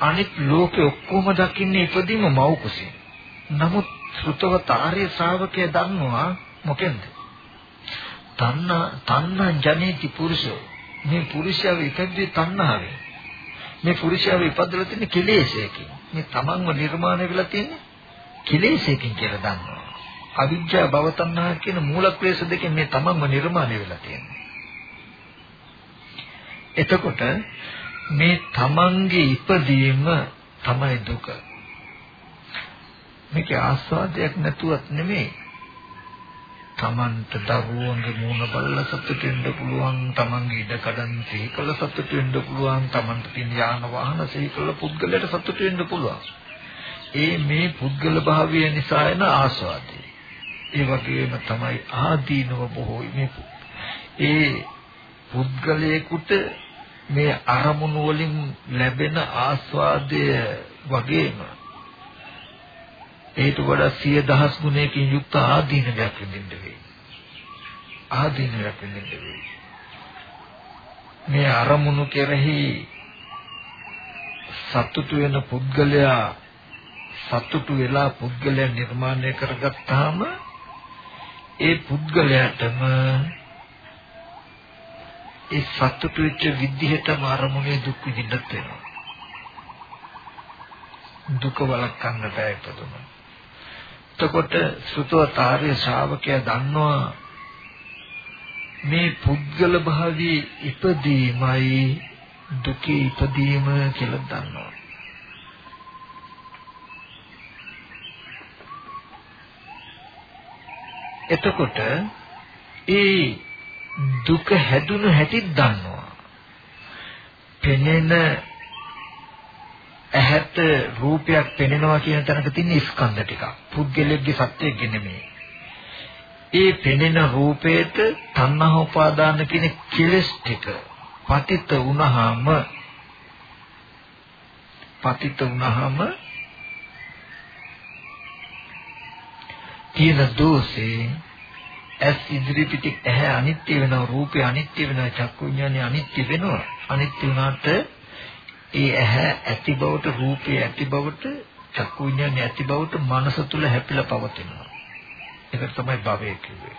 අනිත් ලෝකෙ ඔක්කොම දකින්නේ ඉපදීම මව් කුසින් නමුත් සෘතවත ආර්ය ශ්‍රාවකයා දන්නවා මොකෙන්ද? තණ්හා තණ්හා ජනේති පුරුෂෝ. මේ පුරුෂයාව ඉපදුවේ තණ්හාවෙන්. මේ පුරුෂයාව ඉපදලා තියෙන කෙලෙසයකින්. මේ තමන්ව නිර්මාණය වෙලා තියෙන්නේ කෙලෙසයකින් කියලා දන්නවා. අවිජ්ජා භව තණ්හා කියන මූල ක්ලේශ දෙකෙන් මේ තමන්ව නිර්මාණය වෙලා තියෙන්නේ. එතකොට මේ තමන්ගේ ඉපදීම තමයි දුක. මේක ආස්වාදයක් නැතුවත් නෙමෙයි. තමන්ට දරුවන්ගේ මූණ බලලා සතුට වෙන්න පුළුවන්, තමන්ගේ ඉඩ කඩන් සිහි කළ සතුට වෙන්න පුළුවන්, තමන්ට තියෙන යාන වාහන සිහි කළ පුද්ගලයාට සතුට වෙන්න පුළුවන්. ඒ මේ පුද්ගල භාවය නිසා එන ආස්වාදය. ඒ වගේම තමයි ආදීනව බොහෝ මේ ඒ පුද්ගලයෙකුට මේ අරමුණු වලින් ලැබෙන ආස්වාදය වගේම ඒට වඩා සිය දහස් ගුණයකින් යුක්ත ආදීනයක් විඳින්න වෙයි. ආදීනයක් විඳින්න වෙයි. මේ අරමුණු කෙරෙහි සතුටු වෙන පුද්ගලයා සතුටු වෙලා පුද්ගලයා නිර්මාණය කරගත්තාම ඒ පුද්ගලයාටම ඒ සතුටු වෙච්ච විදිහටම අරමුණේ දුක් විඳින්නත් වෙනවා. දුක වළක්වන්න බෑ ඒකතුම. එතකොට සුතවතාර්ය ශ්‍රාවකයා දන්නවා මේ පුද්ගල භාවී ඉපදීමයි දුකේ ඉපදීම කියලා දන්නවා. එතකොට ඒ දුක හැදුණු හැටි දන්නවා. පෙනෙන ඇහැට රූපයක් පෙනෙනවා කියන තැනක තියෙන ස්කන්ධ ටික. පුද්ගලයේ සත්‍යයක් නෙමෙයි. ඒ පෙනෙන රූපේට තණ්හා උපාදාන කියන කෙලස් ටික පතිත වුණාම පතිත වුණාම තියෙන දෝෂේ ඇස් ඉදිරි පිට ඇහැ අනිත්‍ය වෙනවා රූපේ අනිත්‍ය වෙනවා චක්කු විඥානේ අනිත්‍ය වෙනවා අනිත්‍ය වුණාට ඒ ඇහැ ඇති බවට රූපේ ඇති බවට චක්කු විඥානේ ඇති බවට මනස තුල හැපිලා පවතිනවා. ඒක තමයි භවය කියන්නේ.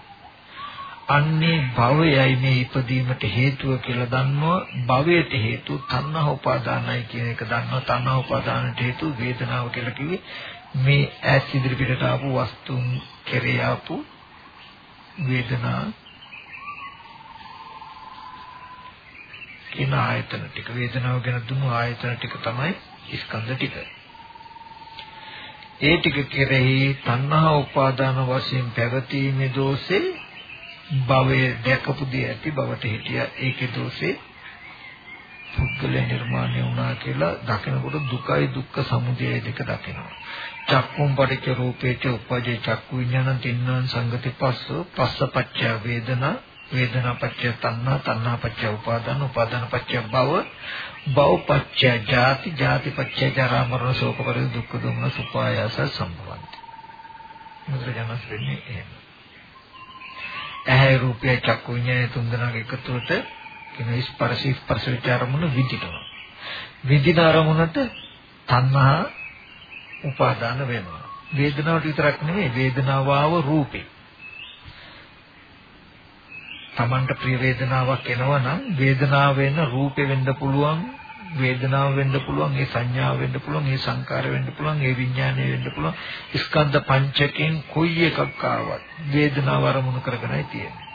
අන්නේ භවයයි මේ ඉපදීමට හේතුව කියලා දන්නවා භවයට හේතුව තණ්හා උපාදානයි කියන එක දන්නවා තණ්හා උපාදානට හේතුව වේදනාව කියලා කිව්වේ මේ ඈත් ඉදිරි පිටට ආපු වස්තුන් කෙරේ ආපු වේදනා කියන ආයතන ටික වේදනාව ගැන දුන්නු ආයතන ටික තමයි ස්කන්ධ ටික. ඒ ටික කෙරෙහි තණ්හා උපාදාන වශයෙන් පැවතීමේ දෝෂේ භවයේ දැකපු දී ඇති බවට හිටිය ඒකේ දෝෂේ පුද්ගල නිර්මාණය වුණා කියලා දකිනකොට දුකයි දුක්ඛ සමුදය දෙක දකිනවා. චක්කුම් පටිච්ච රූපේච උපජේ චක්කු විඥාන තින්නම් සංගති පස්ස පස්සපච්චය වේදනා වේදනා පත්‍ය තණ්හා තණ්හා පත්‍ය උපාදාන උපාදාන පත්‍ය භව භව පත්‍ය ජාති ජාති පත්‍ය ජරා මරණ ශෝක පරිදු දුක්ඛ දුම්න සුපායාස සම්භවಂತಿ මුද්‍රජනස් වෙන්නේ එහෙම. ඇහැ රූපය චක්කු විඤ්ඤාණය තුන්දෙනාගේ එකතුවට කියන ස්පර්ශ ස්පර්ශ විචාරමුණ විදිනවා විදින අරමුණට තණ්හා උපාදාන වෙනවා වේදනාවට විතරක් නෙමෙයි වේදනාව ආව රූපේ. Tamanට ප්‍රිය වේදනාවක් එනවා නම් වේදනාව වෙන රූපේ වෙන්න පුළුවන් වේදනාව වෙන්න පුළුවන් ඒ සංඥාව වෙන්න පුළුවන් ඒ සංකාර වෙන්න පුළුවන් ඒ විඥානය වෙන්න පුළුවන්. ස්කන්ධ පංචකයෙන් කොයි එකක් ආවත් වේදනාව අරමුණු කරගෙනයි තියෙන්නේ.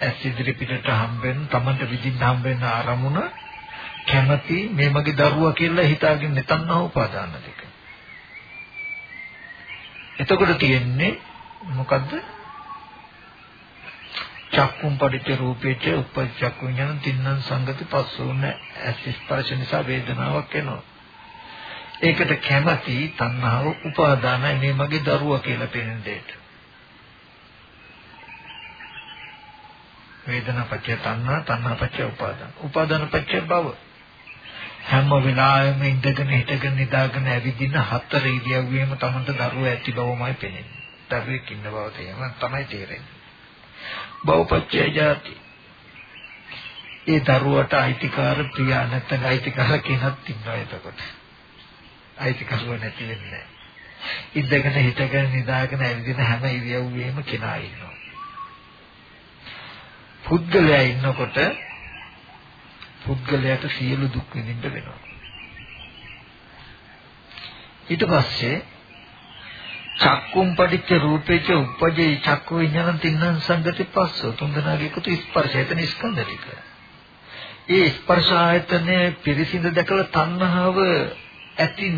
ඇස් ඉදිරි පිටට හම්බෙන්න Tamanට විඳින්න හම්බෙන්න අරමුණ කැමති මේ මගේ දරුවා කියලා හිතාගෙන නැතනව උපාදාන දෙක. එතකොට තියෙන්නේ මොකද්ද? චක්කුම් පටිච්ච රූපේච උපචක්කු විඥාන තින්නං සංගති පස්සෝන ඇස් ස්පර්ශ නිසා වේදනාවක් එනවා. ඒකට කැමති තණ්හාව උපාදාන මේ මගේ දරුවා කියලා පෙනෙන දෙයට. වේදනා පච්චය තණ්හා තණ්හා පච්චය උපාදාන උපාදාන පච්චය භව හැම වෙලාවෙම ඉඳගෙන හිටගෙන නිදාගෙන ඇවිදින හතර ඉරියව්වෙම තමන්ට දරුවෝ ඇති බවමයි පෙනෙන්නේ. දරුවෙක් ඉන්න බව තේරෙන තමයි තේරෙන්නේ. භවපච්චය ජාති. ඒ දරුවට අයිතිකාර ප්‍රියා නැත්නම් අයිතිකාර කෙනෙක් ඉන්නවා එතකොට. අයිතිකාරව නැති වෙන්නේ නැහැ. ඉඳගෙන හිටගෙන නිදාගෙන ඇවිදින හැම ඉරියව්වෙම කෙනා ඉන්නවා. පුද්ගලයා ඉන්නකොට පුද්ගලයාට සියලු දුක් විඳින්න වෙනවා. ඊට පස්සේ චක්කුම් පටිච්ච රූපේච උපජේ චක්කු විඥාන තින්නං සංගති පස්සෝ තුන්දනාගේ එකතු ස්පර්ශයතන ස්කන්ධ ටික. ඒ ස්පර්ශ ආයතනයේ පිරිසිඳ දැකලා තණ්හාව ඇති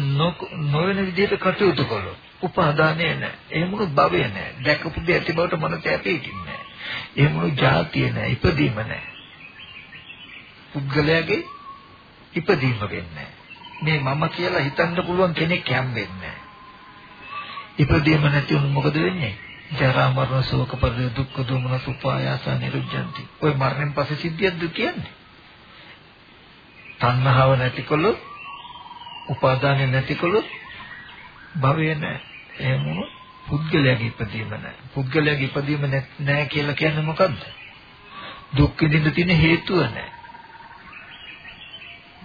නොවන විදිහට කටයුතු කළොත් උපාදානය නැහැ. එහෙමුණු භවය නැහැ. දැකපු දේ ඇති බවට මනස ඇපෙන්නේ නැහැ. එහෙමුණු ජාතිය නැහැ. ඉපදීම නැහැ. පුද්ගලයාගේ ඉපදීම වෙන්නේ මේ මම කියලා හිතන්න පුළුවන් කෙනෙක් හැම් වෙන්නේ ඉපදීම නැති වුණොත් මොකද වෙන්නේ? ජරා මරණ ශෝක පරිදේ දුක්ඛ දෝමන සුපායාස නිරුද්ධಂತಿ. ඔය මරණයෙන් පස්සේ සිද්ධියක්ද කියන්නේ? තණ්හාව නැතිකොළොත් උපාදානය නැතිකොළොත් භවය නැහැ. එහෙම වුණොත් පුද්ගලයාගේ ඉපදීම නැහැ. පුද්ගලයාගේ ඉපදීම නැහැ කියලා කියන්නේ මොකද්ද? දුක් විඳින්න තියෙන හේතුව නැහැ.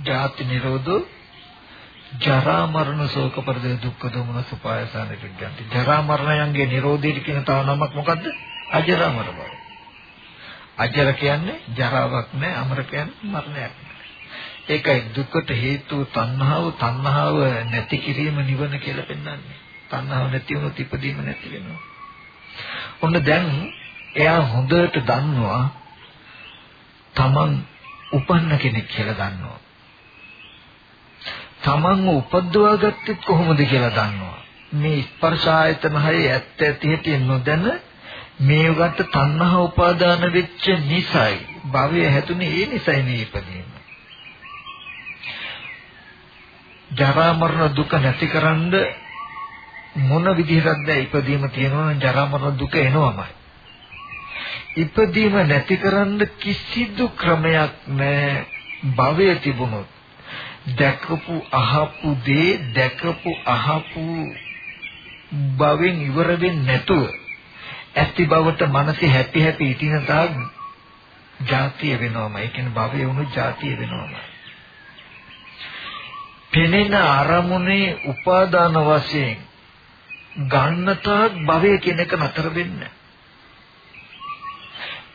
ජාති නිරෝධෝ ජරා මරණ ශෝක පරිදේ දුක්ඛ දෝමන සුපායසන විඥාන්ති ජරා මරණයන්ගේ නිරෝධයට කියන තව නමක් මොකද්ද? අජරා මර බව. අජර කියන්නේ ජරාවක් නෑ අමර කියන්නේ මරණයක් ඒකයි දුකට හේතුව තණ්හාව තණ්හාව නැති කිරීම නිවන කියලා පෙන්වන්නේ. තණ්හාව නැති වුණොත් ඉපදීම නැති වෙනවා. ඔන්න දැන් එයා හොඳට දන්නවා තමන් උපන්න කෙනෙක් කියලා දන්නවා. තමන්ව උපද්දවා ගත්තෙත් කොහොමද කියලා දන්නවා. මේ ස්පර්ශ ආයතන හයේ ඇත්ත ඇති හැටි නොදැන මේවට තණ්හා උපාදාන වෙච්ච නිසයි භවය හැතුනේ ඒ නිසයි මේ ඉපදීම. ජරා මරණ දුක නැතිකරන්න මොන විදිහටද ඉපදීම තියෙනවා නම් ජරා මරණ දුක එනවමයි. ඉපදීම නැතිකරන්න කිසිදු ක්‍රමයක් නැහැ භවය තිබුණොත් දැකපු අහපු දේ දැකපු අහපු බවෙන් ඉවර වෙන්නේ නැතුව ඇති බවට මනසේ හැපි හැපි ඉතින තාක් ජාතිය වෙනවම ඒ කියන්නේ භවය වුණු ජාතිය වෙනවම පෙනෙන අරමුණේ උපාදාන වශයෙන් ගන්න තාක් භවය කියන එක නතර වෙන්නේ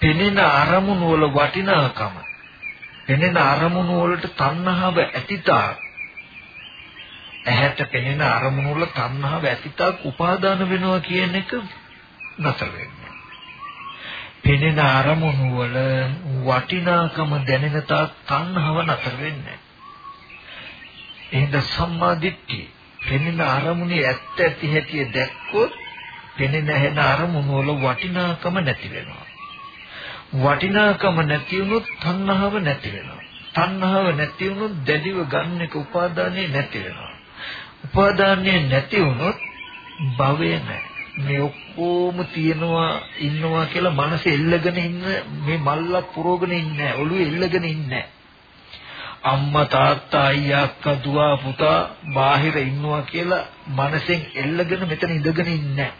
පෙනෙන අරමුණු වල වටිනාකම පෙනෙන අරමුණු වලට තණ්හාව ඇතිතා ඇහැට පෙනෙන අරමුණු වල තණ්හාව ඇතිතා උපාදාන වෙනවා කියන එක නතර වෙන්නේ. පෙනෙන අරමුණු වල වටිනාකම දැනෙන තාක් තණ්හාව නතර වෙන්නේ. එහෙනම් සම්මා දිට්ඨිය පෙනෙන අරමුණේ ඇත්ත ඇති හැටි දැක්කොත් පෙනෙන හැන අරමුණු වල වටිනාකම නැති වෙනවා. වටිනාකම නැති වුණොත් තණ්හාව නැති වෙනවා. තණ්හාව නැති වුණොත් දැඩිව ගන්න එක උපාදානයේ නැති වෙනවා. උපාදානයේ නැති වුණොත් භවය නැහැ. මේ ඔක්කොම තියනවා ඉන්නවා කියලා මනස එල්ලගෙන ඉන්න මේ මල්ලක් පුරවගෙන ඉන්නේ ඔළුවේ එල්ලගෙන ඉන්නේ අම්මා තාත්තා අයියා අක්කා දුව පුතා බාහිර ඉන්නවා කියලා මනසෙන් එල්ලගෙන මෙතන ඉඳගෙන ඉන්නේ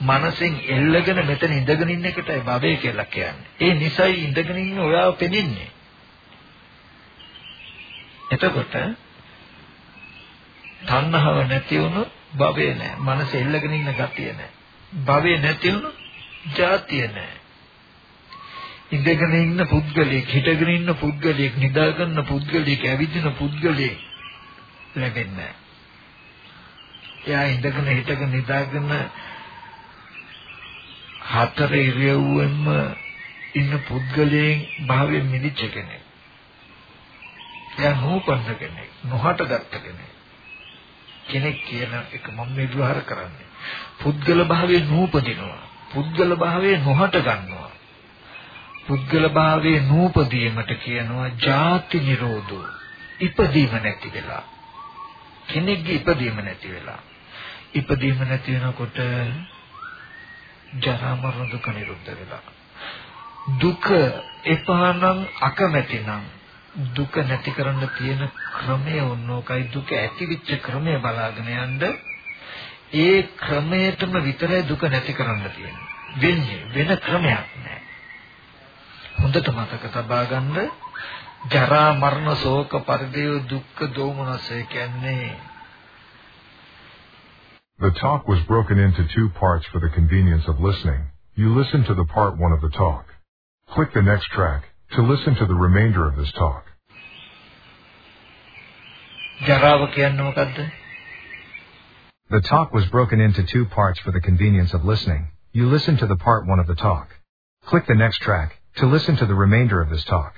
මනසෙන් එල්ලගෙන මෙතන ඉඳගෙන ඉන්න එකටයි භවය කියලා කියන්නේ. ඒ නිසයි ඉඳගෙන ඉන්න ඔයාව පෙනින්නේ. එතකොට තණ්හාව නැති වුණොත් භවය නැහැ. මනස එල්ලගෙන ඉන්න ගතිය නැහැ. භවය නැති වුණොත් ජාතිය නැහැ. ඉඳගෙන ඉන්න පුද්ගලයෙක්, හිටගෙන ඉන්න පුද්ගලයෙක්, නිදාගන්න පුද්ගලයෙක්, ඇවිදින පුද්ගලයෙක් ලැබෙන්නේ නැහැ. එයා ඉඳගෙන හිටගෙන නිදාගෙන හතර ඉරියව්වෙන්ම ඉන්න පුද්ගලයන් භාවයෙන් මිදිච්ච කෙනෙක්. එයා නූපන්න කෙනෙක්, නොහටගත් කෙනෙක්. කෙනෙක් කියන එක මම මේ විවහාර කරන්නේ. පුද්ගල භාවයේ නූපදිනවා. පුද්ගල භාවයේ නොහට ගන්නවා. පුද්ගල භාවයේ නූපදීමට කියනවා ජාති නිරෝධෝ. ඉපදීම නැති වෙලා. කෙනෙක්ගේ ඉපදීම නැති වෙලා. ඉපදීම නැති වෙනකොට ජරා මරණ දුක නිරුද්ධ වෙලා. දුක එපා නම් අකමැති නම් දුක නැති කරන්න තියෙන ක්‍රමය ඕනෝකයි දුක ඇතිවෙච්ච ක්‍රමය බලාගෙන යන්න. ඒ ක්‍රමයටම විතරයි දුක නැති කරන්න තියෙන්නේ. වෙන්නේ වෙන ක්‍රමයක් නැහැ හොඳට මතක තබා ගන්න. ජරා මරණ ශෝක පරිදේව දුක්ඛ දෝමනසය කියන්නේ The talk was broken into two parts for the convenience of listening. You listen to the part one of the talk. Click the next track to listen to the remainder of this talk. The talk was broken into two parts for the convenience of listening. You listen to the part one of the talk. Click the next track to listen to the remainder of this talk.